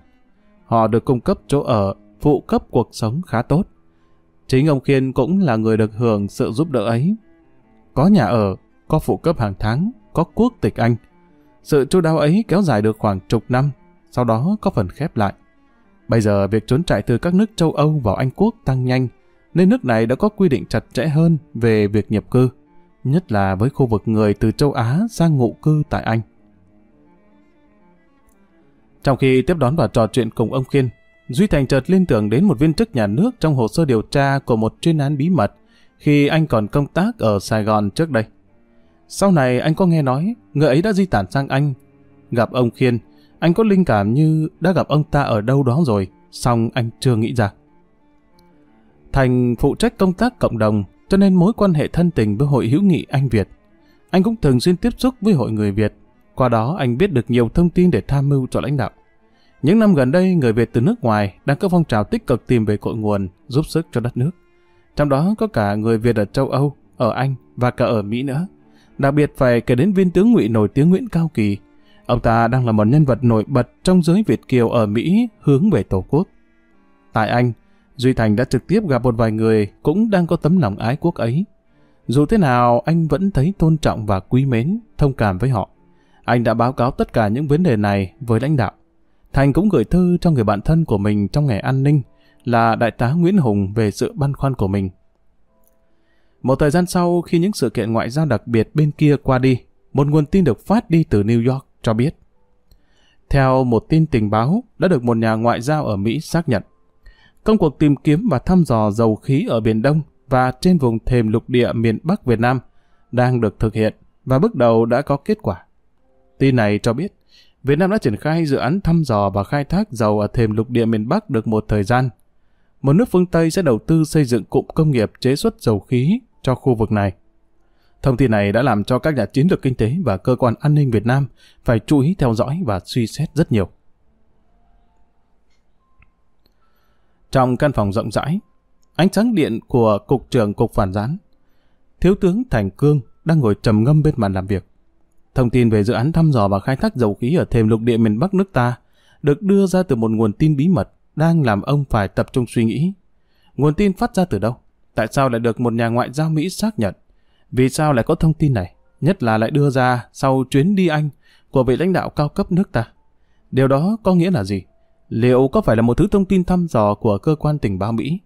Họ được cung cấp chỗ ở, phụ cấp cuộc sống khá tốt. Chính ông Khiên cũng là người được hưởng sự giúp đỡ ấy. Có nhà ở, có phụ cấp hàng tháng, có quốc tịch Anh. Sự chu đáo ấy kéo dài được khoảng chục năm, sau đó có phần khép lại. Bây giờ việc trốn chạy từ các nước châu Âu vào Anh Quốc tăng nhanh, nên nước này đã có quy định chặt chẽ hơn về việc nhập cư, nhất là với khu vực người từ châu Á sang ngụ cư tại Anh. Trong khi tiếp đón và trò chuyện cùng ông Khiên, Duy Thành chợt liên tưởng đến một viên chức nhà nước trong hồ sơ điều tra của một chuyên án bí mật khi anh còn công tác ở Sài Gòn trước đây. Sau này anh có nghe nói người ấy đã di tản sang Anh. Gặp ông Khiên, anh có linh cảm như đã gặp ông ta ở đâu đó rồi, song anh chưa nghĩ ra. Thành phụ trách công tác cộng đồng, cho nên mối quan hệ thân tình với Hội hữu nghị Anh Việt. Anh cũng thường xuyên tiếp xúc với Hội người Việt, qua đó anh biết được nhiều thông tin để tham mưu cho lãnh đạo. Những năm gần đây, người Việt từ nước ngoài đang có phong trào tích cực tìm về cội nguồn, giúp sức cho đất nước. Trong đó có cả người Việt ở châu Âu, ở Anh và cả ở Mỹ nữa. Đặc biệt phải kể đến viên tướng ngụy nổi tiếng Nguyễn Cao Kỳ. Ông ta đang là một nhân vật nổi bật trong giới Việt Kiều ở Mỹ hướng về Tổ quốc. Tại Anh, Duy Thành đã trực tiếp gặp một vài người cũng đang có tấm lòng ái quốc ấy. Dù thế nào, anh vẫn thấy tôn trọng và quý mến, thông cảm với họ. Anh đã báo cáo tất cả những vấn đề này với lãnh đạo. Thành cũng gửi thư cho người bạn thân của mình trong ngày an ninh là Đại tá Nguyễn Hùng về sự băn khoăn của mình. Một thời gian sau khi những sự kiện ngoại giao đặc biệt bên kia qua đi, một nguồn tin được phát đi từ New York cho biết. Theo một tin tình báo đã được một nhà ngoại giao ở Mỹ xác nhận, công cuộc tìm kiếm và thăm dò dầu khí ở Biển Đông và trên vùng thềm lục địa miền Bắc Việt Nam đang được thực hiện và bước đầu đã có kết quả. Tin này cho biết, Việt Nam đã triển khai dự án thăm dò và khai thác dầu ở thềm lục địa miền Bắc được một thời gian. Một nước phương Tây sẽ đầu tư xây dựng cụm công nghiệp chế xuất dầu khí cho khu vực này. Thông tin này đã làm cho các nhà chiến lược kinh tế và cơ quan an ninh Việt Nam phải chú ý theo dõi và suy xét rất nhiều. Trong căn phòng rộng rãi, ánh sáng điện của Cục trưởng Cục Phản gián, Thiếu tướng Thành Cương đang ngồi trầm ngâm bên bàn làm việc. Thông tin về dự án thăm dò và khai thác dầu khí ở thềm lục địa miền Bắc nước ta được đưa ra từ một nguồn tin bí mật đang làm ông phải tập trung suy nghĩ. Nguồn tin phát ra từ đâu? Tại sao lại được một nhà ngoại giao Mỹ xác nhận? Vì sao lại có thông tin này? Nhất là lại đưa ra sau chuyến đi Anh của vị lãnh đạo cao cấp nước ta. Điều đó có nghĩa là gì? Liệu có phải là một thứ thông tin thăm dò của cơ quan tình báo Mỹ?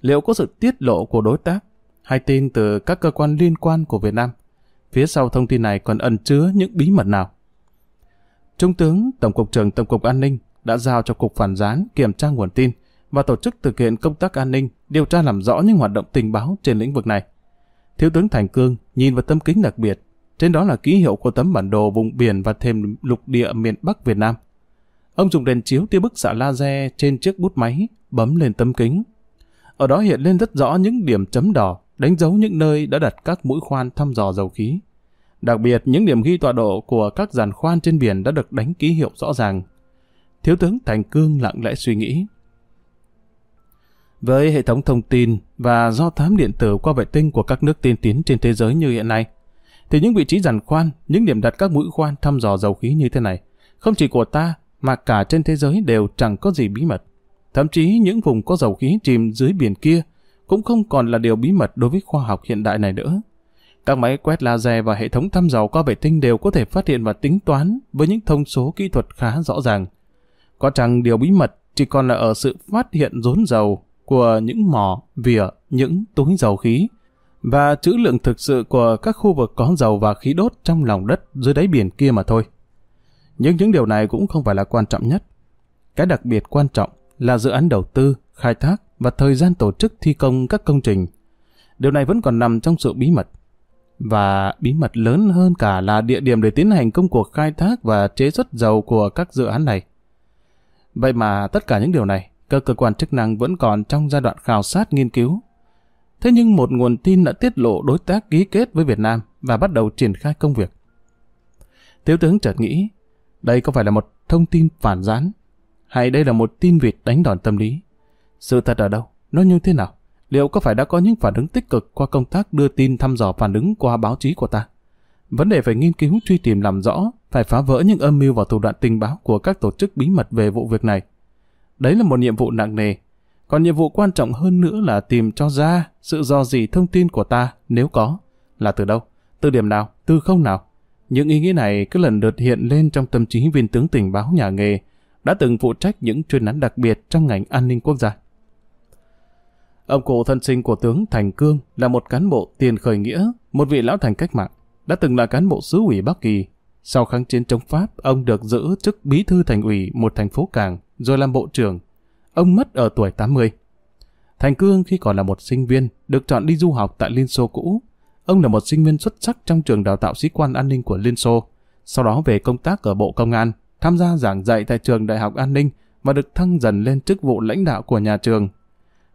Liệu có sự tiết lộ của đối tác hay tin từ các cơ quan liên quan của Việt Nam? Phía sau thông tin này còn ẩn chứa những bí mật nào? Trung tướng Tổng cục trưởng Tổng cục An ninh đã giao cho Cục Phản gián kiểm tra nguồn tin và tổ chức thực hiện công tác an ninh, điều tra làm rõ những hoạt động tình báo trên lĩnh vực này. Thiếu tướng Thành Cương nhìn vào tấm kính đặc biệt, trên đó là ký hiệu của tấm bản đồ vùng biển và thêm lục địa miền Bắc Việt Nam. Ông dùng đèn chiếu tia bức xạ laser trên chiếc bút máy, bấm lên tấm kính. Ở đó hiện lên rất rõ những điểm chấm đỏ, đánh dấu những nơi đã đặt các mũi khoan thăm dò dầu khí. Đặc biệt, những điểm ghi tọa độ của các giàn khoan trên biển đã được đánh ký hiệu rõ ràng. Thiếu tướng Thành Cương lặng lẽ suy nghĩ. Với hệ thống thông tin và do thám điện tử qua vệ tinh của các nước tiên tiến trên thế giới như hiện nay, thì những vị trí giàn khoan, những điểm đặt các mũi khoan thăm dò dầu khí như thế này, không chỉ của ta mà cả trên thế giới đều chẳng có gì bí mật. Thậm chí những vùng có dầu khí chìm dưới biển kia cũng không còn là điều bí mật đối với khoa học hiện đại này nữa. Các máy quét laser và hệ thống thăm dò qua vệ tinh đều có thể phát hiện và tính toán với những thông số kỹ thuật khá rõ ràng. Có chăng điều bí mật chỉ còn là ở sự phát hiện rốn dầu của những mỏ, vỉa, những túi dầu khí và trữ lượng thực sự của các khu vực có dầu và khí đốt trong lòng đất dưới đáy biển kia mà thôi. Nhưng những điều này cũng không phải là quan trọng nhất. Cái đặc biệt quan trọng là dự án đầu tư, khai thác và thời gian tổ chức thi công các công trình. Điều này vẫn còn nằm trong sự bí mật. Và bí mật lớn hơn cả là địa điểm để tiến hành công cuộc khai thác và chế xuất dầu của các dự án này. Vậy mà tất cả những điều này, các cơ quan chức năng vẫn còn trong giai đoạn khảo sát nghiên cứu. Thế nhưng một nguồn tin đã tiết lộ đối tác ký kết với Việt Nam và bắt đầu triển khai công việc. Thiếu tướng chợt nghĩ, đây có phải là một thông tin phản gián, hay đây là một tin vịt đánh đòn tâm lý? Sự thật ở đâu? Nó như thế nào? Liệu có phải đã có những phản ứng tích cực qua công tác đưa tin thăm dò phản ứng qua báo chí của ta? Vấn đề phải nghiên cứu truy tìm làm rõ, phải phá vỡ những âm mưu và thủ đoạn tình báo của các tổ chức bí mật về vụ việc này. Đấy là một nhiệm vụ nặng nề. Còn nhiệm vụ quan trọng hơn nữa là tìm cho ra sự do gì thông tin của ta nếu có, là từ đâu, từ điểm nào, từ không nào. Những ý nghĩ này cứ lần lượt hiện lên trong tâm trí viên tướng tình báo nhà nghề, đã từng phụ trách những chuyên án đặc biệt trong ngành an ninh quốc gia. Ông cụ thân sinh của tướng Thành Cương là một cán bộ tiền khởi nghĩa, một vị lão thành cách mạng, đã từng là cán bộ xứ ủy Bắc Kỳ. Sau kháng chiến chống Pháp, ông được giữ chức bí thư thành ủy một thành phố Cảng, rồi làm bộ trưởng. Ông mất ở tuổi 80. Thành Cương khi còn là một sinh viên, được chọn đi du học tại Liên Xô cũ. Ông là một sinh viên xuất sắc trong trường đào tạo sĩ quan an ninh của Liên Xô. Sau đó về công tác ở Bộ Công an, tham gia giảng dạy tại trường Đại học An ninh và được thăng dần lên chức vụ lãnh đạo của nhà trường.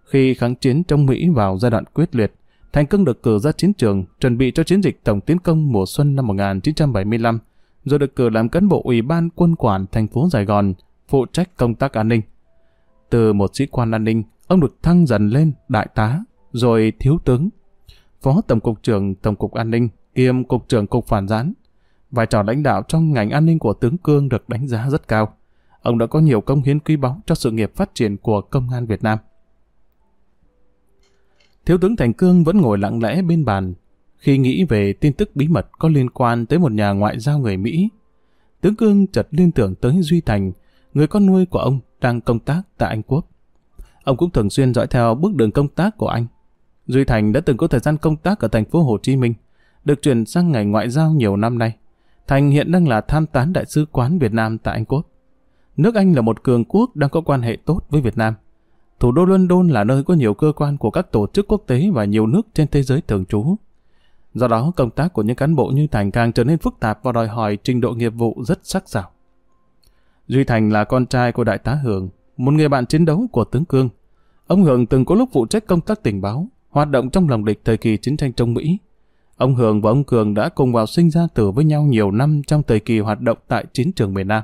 Khi kháng chiến trong Mỹ vào giai đoạn quyết liệt, Thành Cương được cử ra chiến trường chuẩn bị cho chiến dịch tổng tiến công mùa xuân năm 1975, rồi được cử làm cán bộ ủy ban quân quản thành phố Sài Gòn, phụ trách công tác an ninh. Từ một sĩ quan an ninh, ông được thăng dần lên đại tá, rồi thiếu tướng, phó tổng cục trưởng tổng cục an ninh, kiêm cục trưởng cục phản gián. Vai trò lãnh đạo trong ngành an ninh của tướng Cương được đánh giá rất cao. Ông đã có nhiều công hiến quý báu cho sự nghiệp phát triển của công an Việt Nam. Thiếu tướng Thành Cương vẫn ngồi lặng lẽ bên bàn khi nghĩ về tin tức bí mật có liên quan tới một nhà ngoại giao người Mỹ. Tướng Cương chợt liên tưởng tới Duy Thành, người con nuôi của ông đang công tác tại Anh Quốc. Ông cũng thường xuyên dõi theo bước đường công tác của anh. Duy Thành đã từng có thời gian công tác ở thành phố Hồ Chí Minh, được chuyển sang ngành ngoại giao nhiều năm nay. Thành hiện đang là tham tán đại sứ quán Việt Nam tại Anh Quốc. Nước Anh là một cường quốc đang có quan hệ tốt với Việt Nam. Thủ đô London là nơi có nhiều cơ quan của các tổ chức quốc tế và nhiều nước trên thế giới thường trú. Do đó, công tác của những cán bộ như Thành càng trở nên phức tạp và đòi hỏi trình độ nghiệp vụ rất sắc sảo. Duy Thành là con trai của Đại tá Hưởng, một người bạn chiến đấu của tướng Cương. Ông Hưởng từng có lúc phụ trách công tác tình báo, hoạt động trong lòng địch thời kỳ chiến tranh chống Mỹ. Ông Hường và ông Cường đã cùng vào sinh ra tử với nhau nhiều năm trong thời kỳ hoạt động tại chiến trường miền Nam.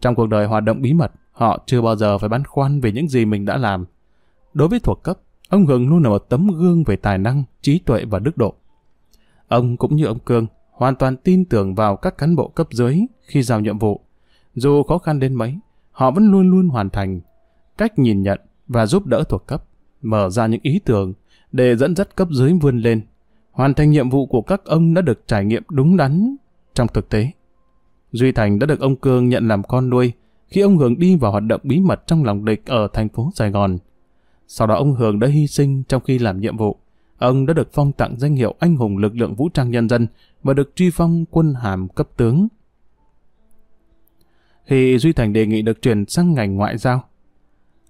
Trong cuộc đời hoạt động bí mật, họ chưa bao giờ phải băn khoăn về những gì mình đã làm. Đối với thuộc cấp, ông Hường luôn là một tấm gương về tài năng, trí tuệ và đức độ. Ông cũng như ông Cường hoàn toàn tin tưởng vào các cán bộ cấp dưới khi giao nhiệm vụ. Dù khó khăn đến mấy, họ vẫn luôn luôn hoàn thành cách nhìn nhận và giúp đỡ thuộc cấp, mở ra những ý tưởng để dẫn dắt cấp dưới vươn lên. Hoàn thành nhiệm vụ của các ông đã được trải nghiệm đúng đắn trong thực tế. Duy Thành đã được ông Cương nhận làm con nuôi khi ông Hường đi vào hoạt động bí mật trong lòng địch ở thành phố Sài Gòn. Sau đó ông Hường đã hy sinh trong khi làm nhiệm vụ. Ông đã được phong tặng danh hiệu anh hùng lực lượng vũ trang nhân dân và được truy phong quân hàm cấp tướng. Khi Duy Thành đề nghị được chuyển sang ngành ngoại giao,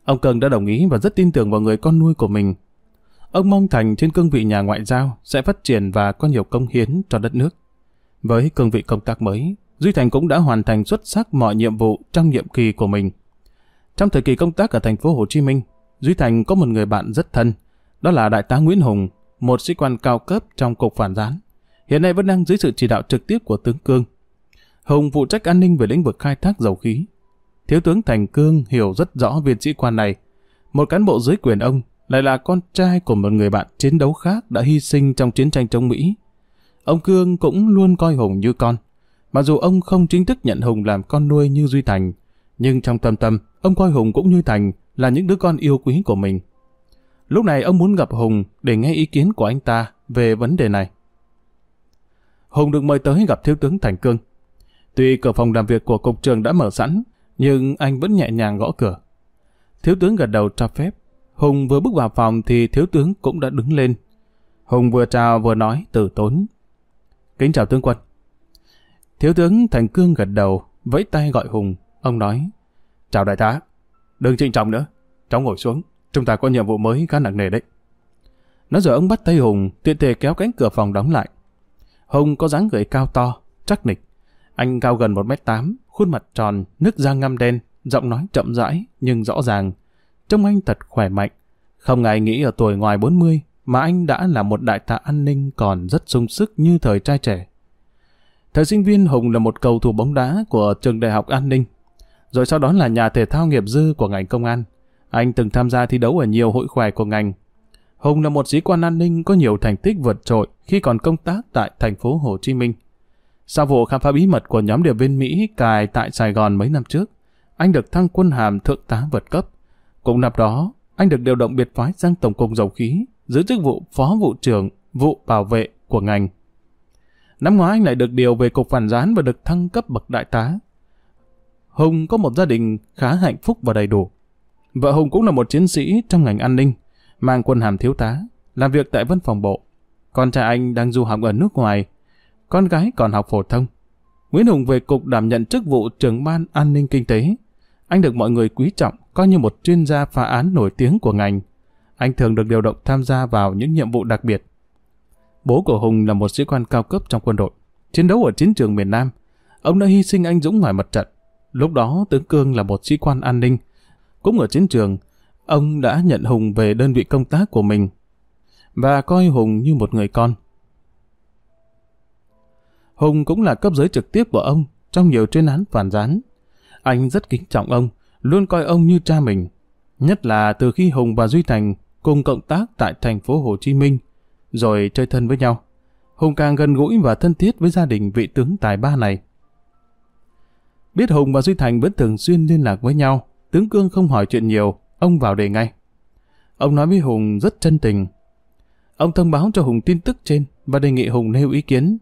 ông Cường đã đồng ý và rất tin tưởng vào người con nuôi của mình. Ông mong Thành trên cương vị nhà ngoại giao sẽ phát triển và có nhiều công hiến cho đất nước. Với cương vị công tác mới, Duy Thành cũng đã hoàn thành xuất sắc mọi nhiệm vụ trong nhiệm kỳ của mình. Trong thời kỳ công tác ở thành phố Hồ Chí Minh, Duy Thành có một người bạn rất thân, đó là Đại tá Nguyễn Hùng, một sĩ quan cao cấp trong cục phản gián. Hiện nay vẫn đang dưới sự chỉ đạo trực tiếp của tướng Cương. Hùng phụ trách an ninh về lĩnh vực khai thác dầu khí. Thiếu tướng Thành Cương hiểu rất rõ viên sĩ quan này. Một cán bộ dưới quyền ông lại là con trai của một người bạn chiến đấu khác đã hy sinh trong chiến tranh chống Mỹ. Ông Cương cũng luôn coi Hùng như con. Mặc dù ông không chính thức nhận Hùng làm con nuôi như Duy Thành, nhưng trong tâm tâm, ông coi Hùng cũng như Thành là những đứa con yêu quý của mình. Lúc này ông muốn gặp Hùng để nghe ý kiến của anh ta về vấn đề này. Hùng được mời tới gặp Thiếu tướng Thành Cương. Tuy cửa phòng làm việc của cục trường đã mở sẵn, nhưng anh vẫn nhẹ nhàng gõ cửa. Thiếu tướng gật đầu cho phép. Hùng vừa bước vào phòng thì thiếu tướng cũng đã đứng lên. Hùng vừa chào vừa nói từ tốn. Kính chào tướng quân. Thiếu tướng Thành Cương gật đầu, vẫy tay gọi Hùng. Ông nói, chào đại tá. Đừng trịnh trọng nữa. Cháu ngồi xuống. Chúng ta có nhiệm vụ mới khá nặng nề đấy. Nói rồi ông bắt tay Hùng, tiện thể kéo cánh cửa phòng đóng lại. Hùng có dáng người cao to, chắc nịch. Anh cao gần 1m8, khuôn mặt tròn, nước da ngăm đen, giọng nói chậm rãi nhưng rõ ràng. Trông anh thật khỏe mạnh. Không ai nghĩ ở tuổi ngoài 40 mà anh đã là một đại tá an ninh còn rất sung sức như thời trai trẻ. Thời sinh viên Hùng là một cầu thủ bóng đá của trường đại học an ninh, rồi sau đó là nhà thể thao nghiệp dư của ngành công an. Anh từng tham gia thi đấu ở nhiều hội khỏe của ngành. Hùng là một sĩ quan an ninh có nhiều thành tích vượt trội khi còn công tác tại thành phố Hồ Chí Minh. Sau vụ khám phá bí mật của nhóm điệp viên Mỹ cài tại Sài Gòn mấy năm trước, anh được thăng quân hàm thượng tá vượt cấp cũng năm đó, anh được điều động biệt phái sang Tổng cục Dầu khí, giữ chức vụ Phó vụ trưởng vụ bảo vệ của ngành. Năm ngoái anh lại được điều về cục phản gián và được thăng cấp bậc đại tá. Hùng có một gia đình khá hạnh phúc và đầy đủ. Vợ Hùng cũng là một chiến sĩ trong ngành an ninh, mang quân hàm thiếu tá, làm việc tại văn phòng bộ. Con trai anh đang du học ở nước ngoài, con gái còn học phổ thông. Nguyễn Hùng về cục đảm nhận chức vụ trưởng ban an ninh kinh tế. Anh được mọi người quý trọng, coi như một chuyên gia phá án nổi tiếng của ngành. Anh thường được điều động tham gia vào những nhiệm vụ đặc biệt. Bố của Hùng là một sĩ quan cao cấp trong quân đội, chiến đấu ở chiến trường miền Nam. Ông đã hy sinh anh dũng ngoài mặt trận. Lúc đó tướng Cương là một sĩ quan an ninh. Cũng ở chiến trường, ông đã nhận Hùng về đơn vị công tác của mình và coi Hùng như một người con. Hùng cũng là cấp dưới trực tiếp của ông trong nhiều chuyên án phản gián. Anh rất kính trọng ông, luôn coi ông như cha mình. Nhất là từ khi Hùng và Duy Thành cùng cộng tác tại thành phố Hồ Chí Minh, rồi chơi thân với nhau. Hùng càng gần gũi và thân thiết với gia đình vị tướng tài ba này. Biết Hùng và Duy Thành vẫn thường xuyên liên lạc với nhau, tướng Cương không hỏi chuyện nhiều, ông vào đề ngay. Ông nói với Hùng rất chân tình. Ông thông báo cho Hùng tin tức trên và đề nghị Hùng nêu ý kiến.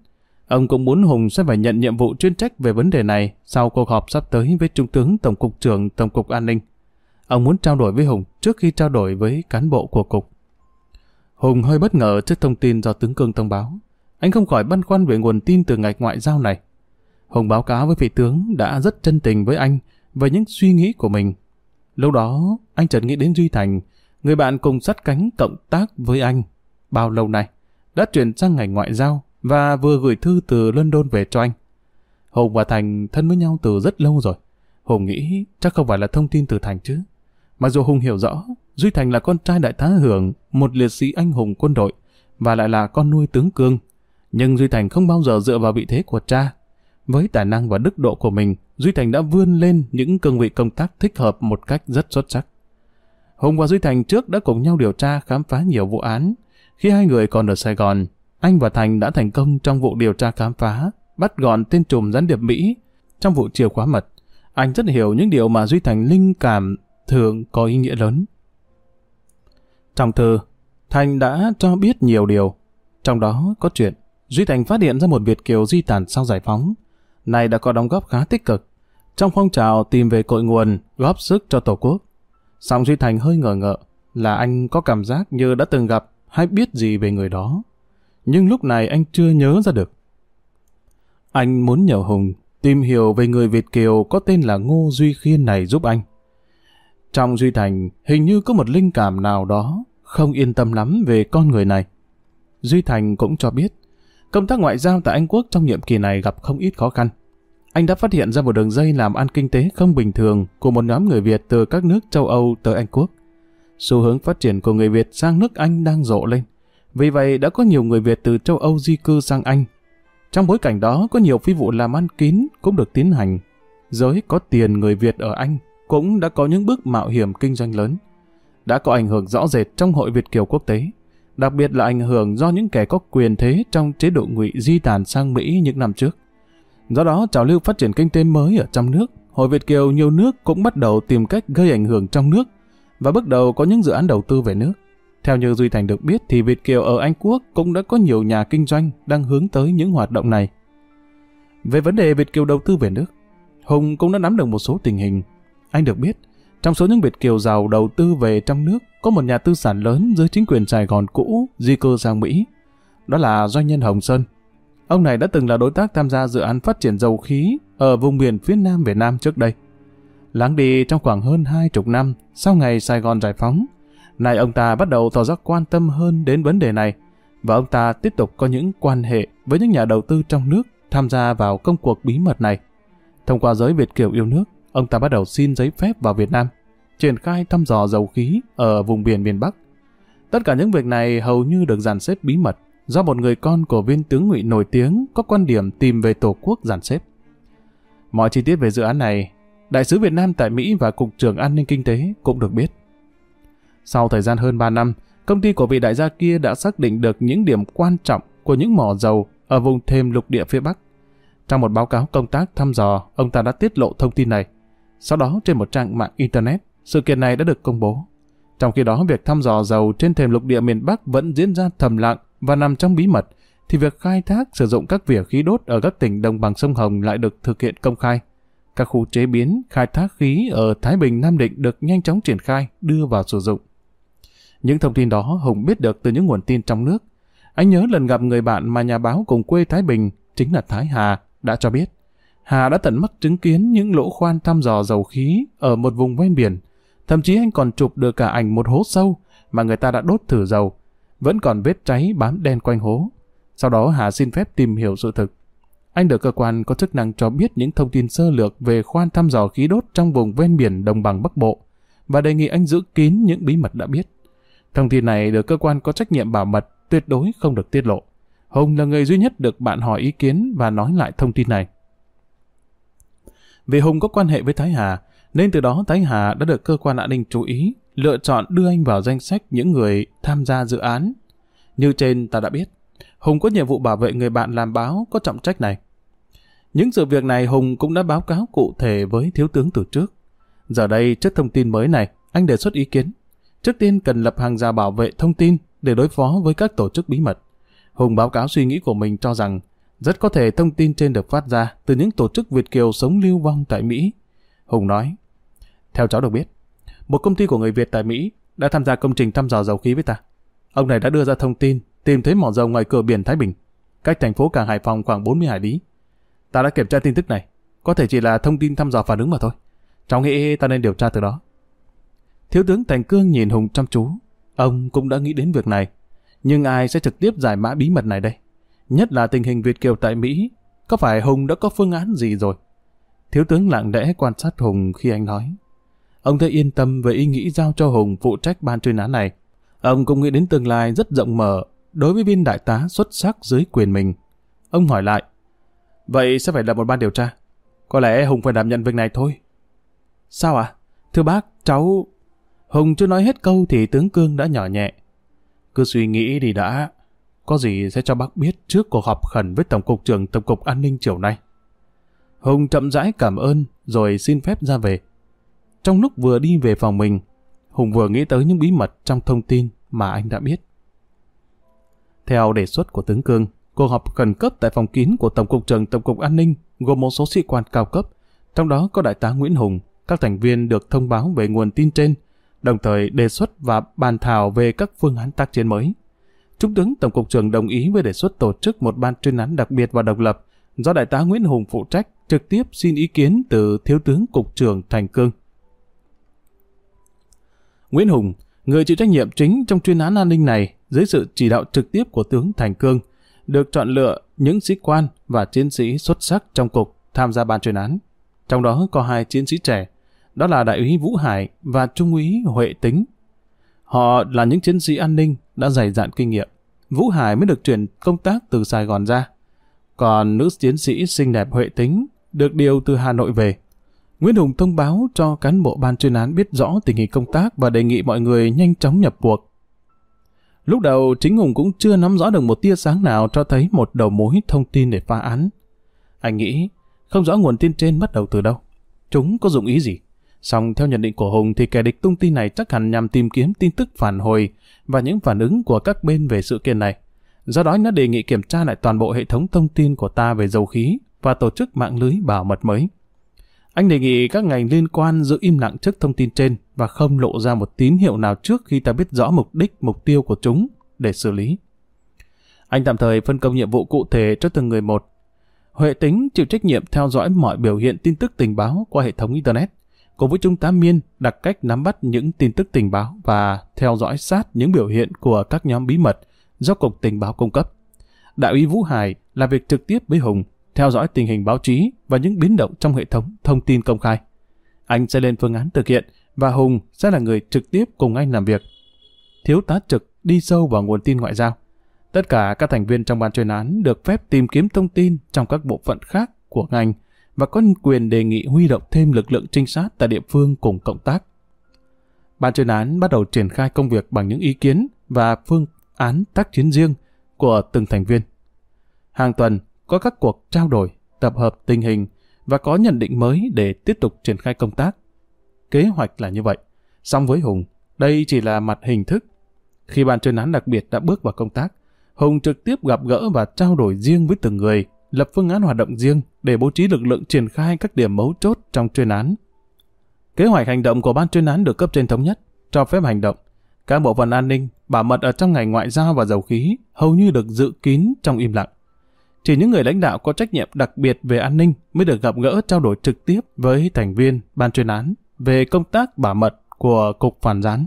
Ông cũng muốn Hùng sẽ phải nhận nhiệm vụ chuyên trách về vấn đề này sau cuộc họp sắp tới với Trung tướng Tổng cục trưởng Tổng cục An ninh. Ông muốn trao đổi với Hùng trước khi trao đổi với cán bộ của cục. Hùng hơi bất ngờ trước thông tin do tướng Cương thông báo. Anh không khỏi băn khoăn về nguồn tin từ ngạch ngoại giao này. Hùng báo cáo với vị tướng đã rất chân tình với anh về những suy nghĩ của mình. Lúc đó, anh chợt nghĩ đến Duy Thành, người bạn cùng sắt cánh cộng tác với anh. Bao lâu nay, đã chuyển sang ngành ngoại giao và vừa gửi thư từ London về cho anh. Hùng và Thành thân với nhau từ rất lâu rồi. Hùng nghĩ chắc không phải là thông tin từ Thành chứ. Mặc dù Hùng hiểu rõ, Duy Thành là con trai đại tá Hưởng, một liệt sĩ anh hùng quân đội, và lại là con nuôi tướng Cương. Nhưng Duy Thành không bao giờ dựa vào vị thế của cha. Với tài năng và đức độ của mình, Duy Thành đã vươn lên những cương vị công tác thích hợp một cách rất xuất sắc. Hùng và Duy Thành trước đã cùng nhau điều tra khám phá nhiều vụ án. Khi hai người còn ở Sài Gòn, anh và Thành đã thành công trong vụ điều tra khám phá, bắt gọn tên trùm gián điệp Mỹ trong vụ chìa khóa mật. Anh rất hiểu những điều mà Duy Thành linh cảm thường có ý nghĩa lớn. Trong thư, Thành đã cho biết nhiều điều. Trong đó có chuyện Duy Thành phát hiện ra một Việt Kiều di tản sau giải phóng. Này đã có đóng góp khá tích cực. Trong phong trào tìm về cội nguồn, góp sức cho Tổ quốc. Song Duy Thành hơi ngờ ngợ là anh có cảm giác như đã từng gặp hay biết gì về người đó. Nhưng lúc này anh chưa nhớ ra được. Anh muốn nhờ Hùng tìm hiểu về người Việt Kiều có tên là Ngô Duy Khiên này giúp anh. Trong Duy Thành, hình như có một linh cảm nào đó không yên tâm lắm về con người này. Duy Thành cũng cho biết, công tác ngoại giao tại Anh Quốc trong nhiệm kỳ này gặp không ít khó khăn. Anh đã phát hiện ra một đường dây làm ăn kinh tế không bình thường của một nhóm người Việt từ các nước châu Âu tới Anh Quốc. Xu hướng phát triển của người Việt sang nước Anh đang rộ lên. Vì vậy đã có nhiều người Việt từ châu Âu di cư sang Anh. Trong bối cảnh đó có nhiều phi vụ làm ăn kín cũng được tiến hành. Giới có tiền người Việt ở Anh cũng đã có những bước mạo hiểm kinh doanh lớn. Đã có ảnh hưởng rõ rệt trong hội Việt Kiều quốc tế. Đặc biệt là ảnh hưởng do những kẻ có quyền thế trong chế độ ngụy di tản sang Mỹ những năm trước. Do đó, trào lưu phát triển kinh tế mới ở trong nước, Hội Việt Kiều nhiều nước cũng bắt đầu tìm cách gây ảnh hưởng trong nước và bước đầu có những dự án đầu tư về nước. Theo như Duy Thành được biết thì Việt Kiều ở Anh Quốc cũng đã có nhiều nhà kinh doanh đang hướng tới những hoạt động này. Về vấn đề Việt Kiều đầu tư về nước, Hùng cũng đã nắm được một số tình hình. Anh được biết, trong số những Việt Kiều giàu đầu tư về trong nước, có một nhà tư sản lớn dưới chính quyền Sài Gòn cũ di cư sang Mỹ. Đó là doanh nhân Hồng Sơn. Ông này đã từng là đối tác tham gia dự án phát triển dầu khí ở vùng biển phía Nam Việt Nam trước đây. Láng đi trong khoảng hơn hai chục năm sau ngày Sài Gòn giải phóng, nay ông ta bắt đầu tỏ ra quan tâm hơn đến vấn đề này và ông ta tiếp tục có những quan hệ với những nhà đầu tư trong nước tham gia vào công cuộc bí mật này. Thông qua giới Việt Kiều yêu nước, ông ta bắt đầu xin giấy phép vào Việt Nam, triển khai thăm dò dầu khí ở vùng biển miền Bắc. Tất cả những việc này hầu như được dàn xếp bí mật do một người con của viên tướng ngụy nổi tiếng có quan điểm tìm về Tổ quốc dàn xếp. Mọi chi tiết về dự án này, Đại sứ Việt Nam tại Mỹ và Cục trưởng An ninh Kinh tế cũng được biết. Sau thời gian hơn 3 năm, công ty của vị đại gia kia đã xác định được những điểm quan trọng của những mỏ dầu ở vùng thềm lục địa phía Bắc. Trong một báo cáo công tác thăm dò, ông ta đã tiết lộ thông tin này. Sau đó trên một trang mạng Internet, sự kiện này đã được công bố. Trong khi đó, việc thăm dò dầu trên thềm lục địa miền Bắc vẫn diễn ra thầm lặng và nằm trong bí mật, thì việc khai thác sử dụng các vỉa khí đốt ở các tỉnh đồng bằng sông Hồng lại được thực hiện công khai. Các khu chế biến, khai thác khí ở Thái Bình, Nam Định được nhanh chóng triển khai, đưa vào sử dụng. Những thông tin đó Hùng biết được từ những nguồn tin trong nước. Anh nhớ lần gặp người bạn mà nhà báo cùng quê Thái Bình, chính là Thái Hà, đã cho biết. Hà đã tận mắt chứng kiến những lỗ khoan thăm dò dầu khí ở một vùng ven biển. Thậm chí anh còn chụp được cả ảnh một hố sâu mà người ta đã đốt thử dầu. Vẫn còn vết cháy bám đen quanh hố. Sau đó Hà xin phép tìm hiểu sự thực. Anh được cơ quan có chức năng cho biết những thông tin sơ lược về khoan thăm dò khí đốt trong vùng ven biển đồng bằng Bắc Bộ và đề nghị anh giữ kín những bí mật đã biết. Thông tin này được cơ quan có trách nhiệm bảo mật, tuyệt đối không được tiết lộ. Hùng là người duy nhất được bạn hỏi ý kiến và nói lại thông tin này. Vì Hùng có quan hệ với Thái Hà, nên từ đó Thái Hà đã được cơ quan an ninh chú ý, lựa chọn đưa anh vào danh sách những người tham gia dự án. Như trên ta đã biết, Hùng có nhiệm vụ bảo vệ người bạn làm báo có trọng trách này. Những sự việc này Hùng cũng đã báo cáo cụ thể với thiếu tướng từ trước. Giờ đây, trước thông tin mới này, anh đề xuất ý kiến. Trước tiên cần lập hàng rào bảo vệ thông tin để đối phó với các tổ chức bí mật. Hùng báo cáo suy nghĩ của mình cho rằng rất có thể thông tin trên được phát ra từ những tổ chức Việt Kiều sống lưu vong tại Mỹ. Hùng nói, theo cháu được biết, một công ty của người Việt tại Mỹ đã tham gia công trình thăm dò dầu khí với ta. Ông này đã đưa ra thông tin tìm thấy mỏ dầu ngoài cửa biển Thái Bình, cách thành phố Cảng Hải Phòng khoảng 40 hải lý. Ta đã kiểm tra tin tức này, có thể chỉ là thông tin thăm dò phản ứng mà thôi. Cháu nghĩ ta nên điều tra từ đó. Thiếu tướng Thành Cương nhìn Hùng chăm chú. Ông cũng đã nghĩ đến việc này. Nhưng ai sẽ trực tiếp giải mã bí mật này đây? Nhất là tình hình Việt Kiều tại Mỹ. Có phải Hùng đã có phương án gì rồi? Thiếu tướng lặng lẽ quan sát Hùng khi anh nói. Ông thấy yên tâm về ý nghĩ giao cho Hùng phụ trách ban chuyên án này. Ông cũng nghĩ đến tương lai rất rộng mở đối với viên đại tá xuất sắc dưới quyền mình. Ông hỏi lại. Vậy sẽ phải là một ban điều tra. Có lẽ Hùng phải đảm nhận việc này thôi. Sao ạ? À? Thưa bác, cháu... Hùng chưa nói hết câu thì tướng Cương đã nhỏ nhẹ. Cứ suy nghĩ đi đã. Có gì sẽ cho bác biết trước cuộc họp khẩn với Tổng cục trưởng Tổng cục An ninh chiều nay. Hùng chậm rãi cảm ơn rồi xin phép ra về. Trong lúc vừa đi về phòng mình, Hùng vừa nghĩ tới những bí mật trong thông tin mà anh đã biết. Theo đề xuất của tướng Cương, cuộc họp khẩn cấp tại phòng kín của Tổng cục trưởng Tổng cục An ninh gồm một số sĩ quan cao cấp, trong đó có Đại tá Nguyễn Hùng, các thành viên được thông báo về nguồn tin trên, đồng thời đề xuất và bàn thảo về các phương án tác chiến mới. Trung tướng Tổng cục trưởng đồng ý với đề xuất tổ chức một ban chuyên án đặc biệt và độc lập do Đại tá Nguyễn Hùng phụ trách trực tiếp xin ý kiến từ Thiếu tướng Cục trưởng Thành Cương. Nguyễn Hùng, người chịu trách nhiệm chính trong chuyên án an ninh này dưới sự chỉ đạo trực tiếp của tướng Thành Cương, được chọn lựa những sĩ quan và chiến sĩ xuất sắc trong cục tham gia ban chuyên án. Trong đó có hai chiến sĩ trẻ, đó là Đại úy Vũ Hải và Trung úy Huệ Tính. Họ là những chiến sĩ an ninh đã dày dạn kinh nghiệm. Vũ Hải mới được chuyển công tác từ Sài Gòn ra. Còn nữ chiến sĩ xinh đẹp Huệ Tính được điều từ Hà Nội về. Nguyễn Hùng thông báo cho cán bộ ban chuyên án biết rõ tình hình công tác và đề nghị mọi người nhanh chóng nhập cuộc. Lúc đầu, chính Hùng cũng chưa nắm rõ được một tia sáng nào cho thấy một đầu mối thông tin để phá án. Anh nghĩ không rõ nguồn tin trên bắt đầu từ đâu. Chúng có dụng ý gì? Song theo nhận định của Hùng thì kẻ địch tung tin này chắc hẳn nhằm tìm kiếm tin tức phản hồi và những phản ứng của các bên về sự kiện này. Do đó nó đề nghị kiểm tra lại toàn bộ hệ thống thông tin của ta về dầu khí và tổ chức mạng lưới bảo mật mới. Anh đề nghị các ngành liên quan giữ im lặng trước thông tin trên và không lộ ra một tín hiệu nào trước khi ta biết rõ mục đích, mục tiêu của chúng để xử lý. Anh tạm thời phân công nhiệm vụ cụ thể cho từng người một. Huệ tính chịu trách nhiệm theo dõi mọi biểu hiện tin tức tình báo qua hệ thống Internet, cùng với Trung tá Miên đặt cách nắm bắt những tin tức tình báo và theo dõi sát những biểu hiện của các nhóm bí mật do Cục Tình báo cung cấp. Đại úy Vũ Hải làm việc trực tiếp với Hùng, theo dõi tình hình báo chí và những biến động trong hệ thống thông tin công khai. Anh sẽ lên phương án thực hiện và Hùng sẽ là người trực tiếp cùng anh làm việc. Thiếu tá trực đi sâu vào nguồn tin ngoại giao. Tất cả các thành viên trong ban chuyên án được phép tìm kiếm thông tin trong các bộ phận khác của ngành và có quyền đề nghị huy động thêm lực lượng trinh sát tại địa phương cùng cộng tác. Ban chuyên án bắt đầu triển khai công việc bằng những ý kiến và phương án tác chiến riêng của từng thành viên. Hàng tuần, có các cuộc trao đổi, tập hợp tình hình và có nhận định mới để tiếp tục triển khai công tác. Kế hoạch là như vậy. Song với Hùng, đây chỉ là mặt hình thức. Khi ban chuyên án đặc biệt đã bước vào công tác, Hùng trực tiếp gặp gỡ và trao đổi riêng với từng người, lập phương án hoạt động riêng để bố trí lực lượng triển khai các điểm mấu chốt trong chuyên án. Kế hoạch hành động của ban chuyên án được cấp trên thống nhất, cho phép hành động. Các bộ phận an ninh, bảo mật ở trong ngành ngoại giao và dầu khí hầu như được dự kín trong im lặng. Chỉ những người lãnh đạo có trách nhiệm đặc biệt về an ninh mới được gặp gỡ trao đổi trực tiếp với thành viên ban chuyên án về công tác bảo mật của Cục Phản gián.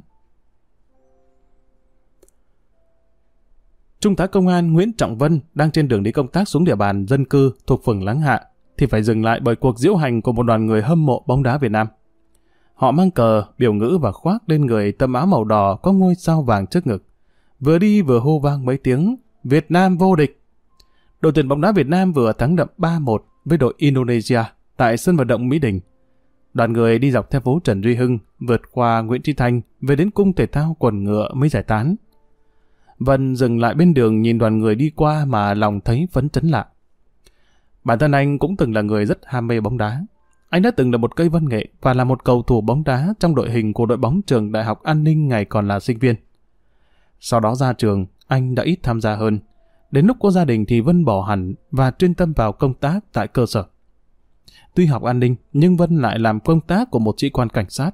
Trung tá công an Nguyễn Trọng Vân đang trên đường đi công tác xuống địa bàn dân cư thuộc phường Láng Hạ thì phải dừng lại bởi cuộc diễu hành của một đoàn người hâm mộ bóng đá Việt Nam. Họ mang cờ, biểu ngữ và khoác lên người tấm áo màu đỏ có ngôi sao vàng trước ngực. Vừa đi vừa hô vang mấy tiếng Việt Nam vô địch đội tuyển bóng đá Việt Nam vừa thắng đậm 3-1 với đội Indonesia tại sân vận động Mỹ Đình. Đoàn người đi dọc theo phố Trần Duy Hưng, vượt qua Nguyễn Tri Thanh, về đến cung thể thao quần ngựa mới giải tán. Vân dừng lại bên đường nhìn đoàn người đi qua mà lòng thấy phấn chấn lạ. Bản thân anh cũng từng là người rất ham mê bóng đá. Anh đã từng là một cây văn nghệ và là một cầu thủ bóng đá trong đội hình của đội bóng trường Đại học An ninh ngày còn là sinh viên. Sau đó ra trường, anh đã ít tham gia hơn, Đến lúc có gia đình thì Vân bỏ hẳn và chuyên tâm vào công tác tại cơ sở. Tuy học an ninh, nhưng Vân lại làm công tác của một sĩ quan cảnh sát.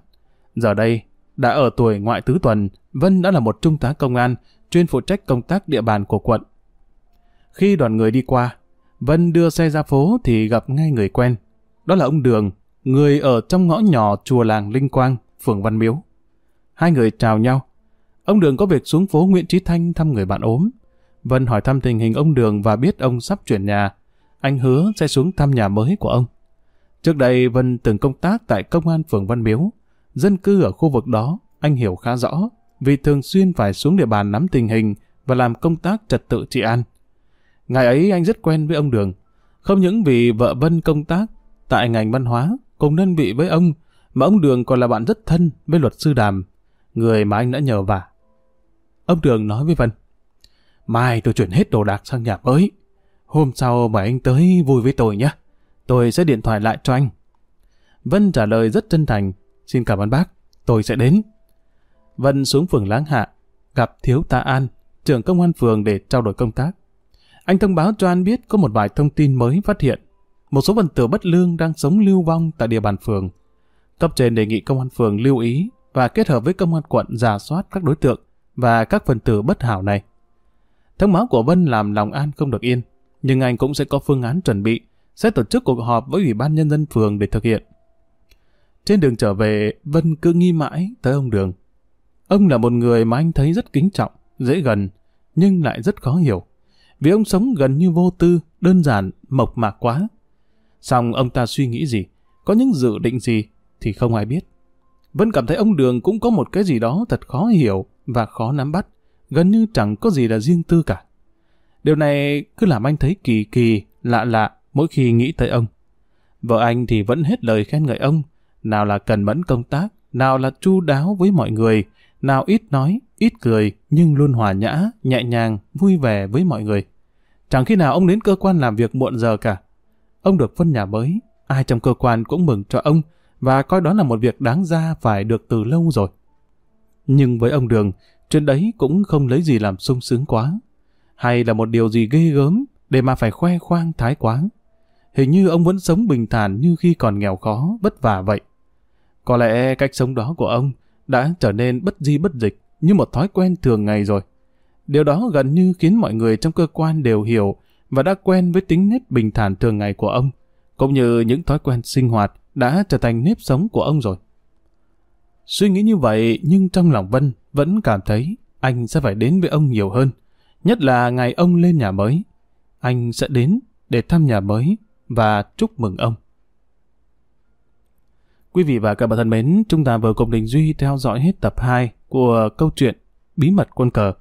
Giờ đây, đã ở tuổi ngoại tứ tuần, Vân đã là một trung tá công an, chuyên phụ trách công tác địa bàn của quận. Khi đoàn người đi qua, Vân đưa xe ra phố thì gặp ngay người quen. Đó là ông Đường, người ở trong ngõ nhỏ chùa làng Linh Quang, phường Văn Miếu. Hai người chào nhau. Ông Đường có việc xuống phố Nguyễn Trí Thanh thăm người bạn ốm. Vân hỏi thăm tình hình ông Đường và biết ông sắp chuyển nhà. Anh hứa sẽ xuống thăm nhà mới của ông. Trước đây Vân từng công tác tại công an phường Văn Miếu. Dân cư ở khu vực đó anh hiểu khá rõ vì thường xuyên phải xuống địa bàn nắm tình hình và làm công tác trật tự trị an. Ngày ấy anh rất quen với ông Đường. Không những vì vợ Vân công tác tại ngành văn hóa cùng đơn vị với ông mà ông Đường còn là bạn rất thân với luật sư Đàm, người mà anh đã nhờ vả. Ông Đường nói với Vân Mai tôi chuyển hết đồ đạc sang nhà mới. Hôm sau mời anh tới vui với tôi nhé. Tôi sẽ điện thoại lại cho anh. Vân trả lời rất chân thành. Xin cảm ơn bác. Tôi sẽ đến. Vân xuống phường Láng Hạ. gặp Thiếu tá An, trưởng công an phường để trao đổi công tác. Anh thông báo cho An biết có một vài thông tin mới phát hiện. Một số phần tử bất lương đang sống lưu vong tại địa bàn phường. Cấp trên đề nghị công an phường lưu ý và kết hợp với công an quận giả soát các đối tượng và các phần tử bất hảo này. Thông báo của Vân làm lòng An không được yên, nhưng anh cũng sẽ có phương án chuẩn bị, sẽ tổ chức cuộc họp với Ủy ban Nhân dân phường để thực hiện. Trên đường trở về, Vân cứ nghi mãi tới ông Đường. Ông là một người mà anh thấy rất kính trọng, dễ gần, nhưng lại rất khó hiểu. Vì ông sống gần như vô tư, đơn giản, mộc mạc quá. Xong ông ta suy nghĩ gì, có những dự định gì thì không ai biết. vẫn cảm thấy ông Đường cũng có một cái gì đó thật khó hiểu và khó nắm bắt, gần như chẳng có gì là riêng tư cả. Điều này cứ làm anh thấy kỳ kỳ, lạ lạ mỗi khi nghĩ tới ông. Vợ anh thì vẫn hết lời khen ngợi ông, nào là cần mẫn công tác, nào là chu đáo với mọi người, nào ít nói, ít cười, nhưng luôn hòa nhã, nhẹ nhàng, vui vẻ với mọi người. Chẳng khi nào ông đến cơ quan làm việc muộn giờ cả. Ông được phân nhà mới, ai trong cơ quan cũng mừng cho ông, và coi đó là một việc đáng ra phải được từ lâu rồi. Nhưng với ông Đường, chuyện đấy cũng không lấy gì làm sung sướng quá. Hay là một điều gì ghê gớm để mà phải khoe khoang thái quá. Hình như ông vẫn sống bình thản như khi còn nghèo khó, vất vả vậy. Có lẽ cách sống đó của ông đã trở nên bất di bất dịch như một thói quen thường ngày rồi. Điều đó gần như khiến mọi người trong cơ quan đều hiểu và đã quen với tính nếp bình thản thường ngày của ông, cũng như những thói quen sinh hoạt đã trở thành nếp sống của ông rồi. Suy nghĩ như vậy nhưng trong lòng Vân vẫn cảm thấy anh sẽ phải đến với ông nhiều hơn, nhất là ngày ông lên nhà mới. Anh sẽ đến để thăm nhà mới và chúc mừng ông. Quý vị và các bạn thân mến, chúng ta vừa cùng Đình Duy theo dõi hết tập 2 của câu chuyện Bí mật quân cờ.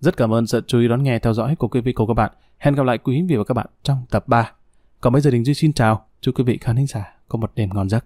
Rất cảm ơn sự chú ý đón nghe theo dõi của quý vị cùng các bạn. Hẹn gặp lại quý vị và các bạn trong tập 3. Còn bây giờ Đình Duy xin chào. Chúc quý vị khán giả có một đêm ngon giấc.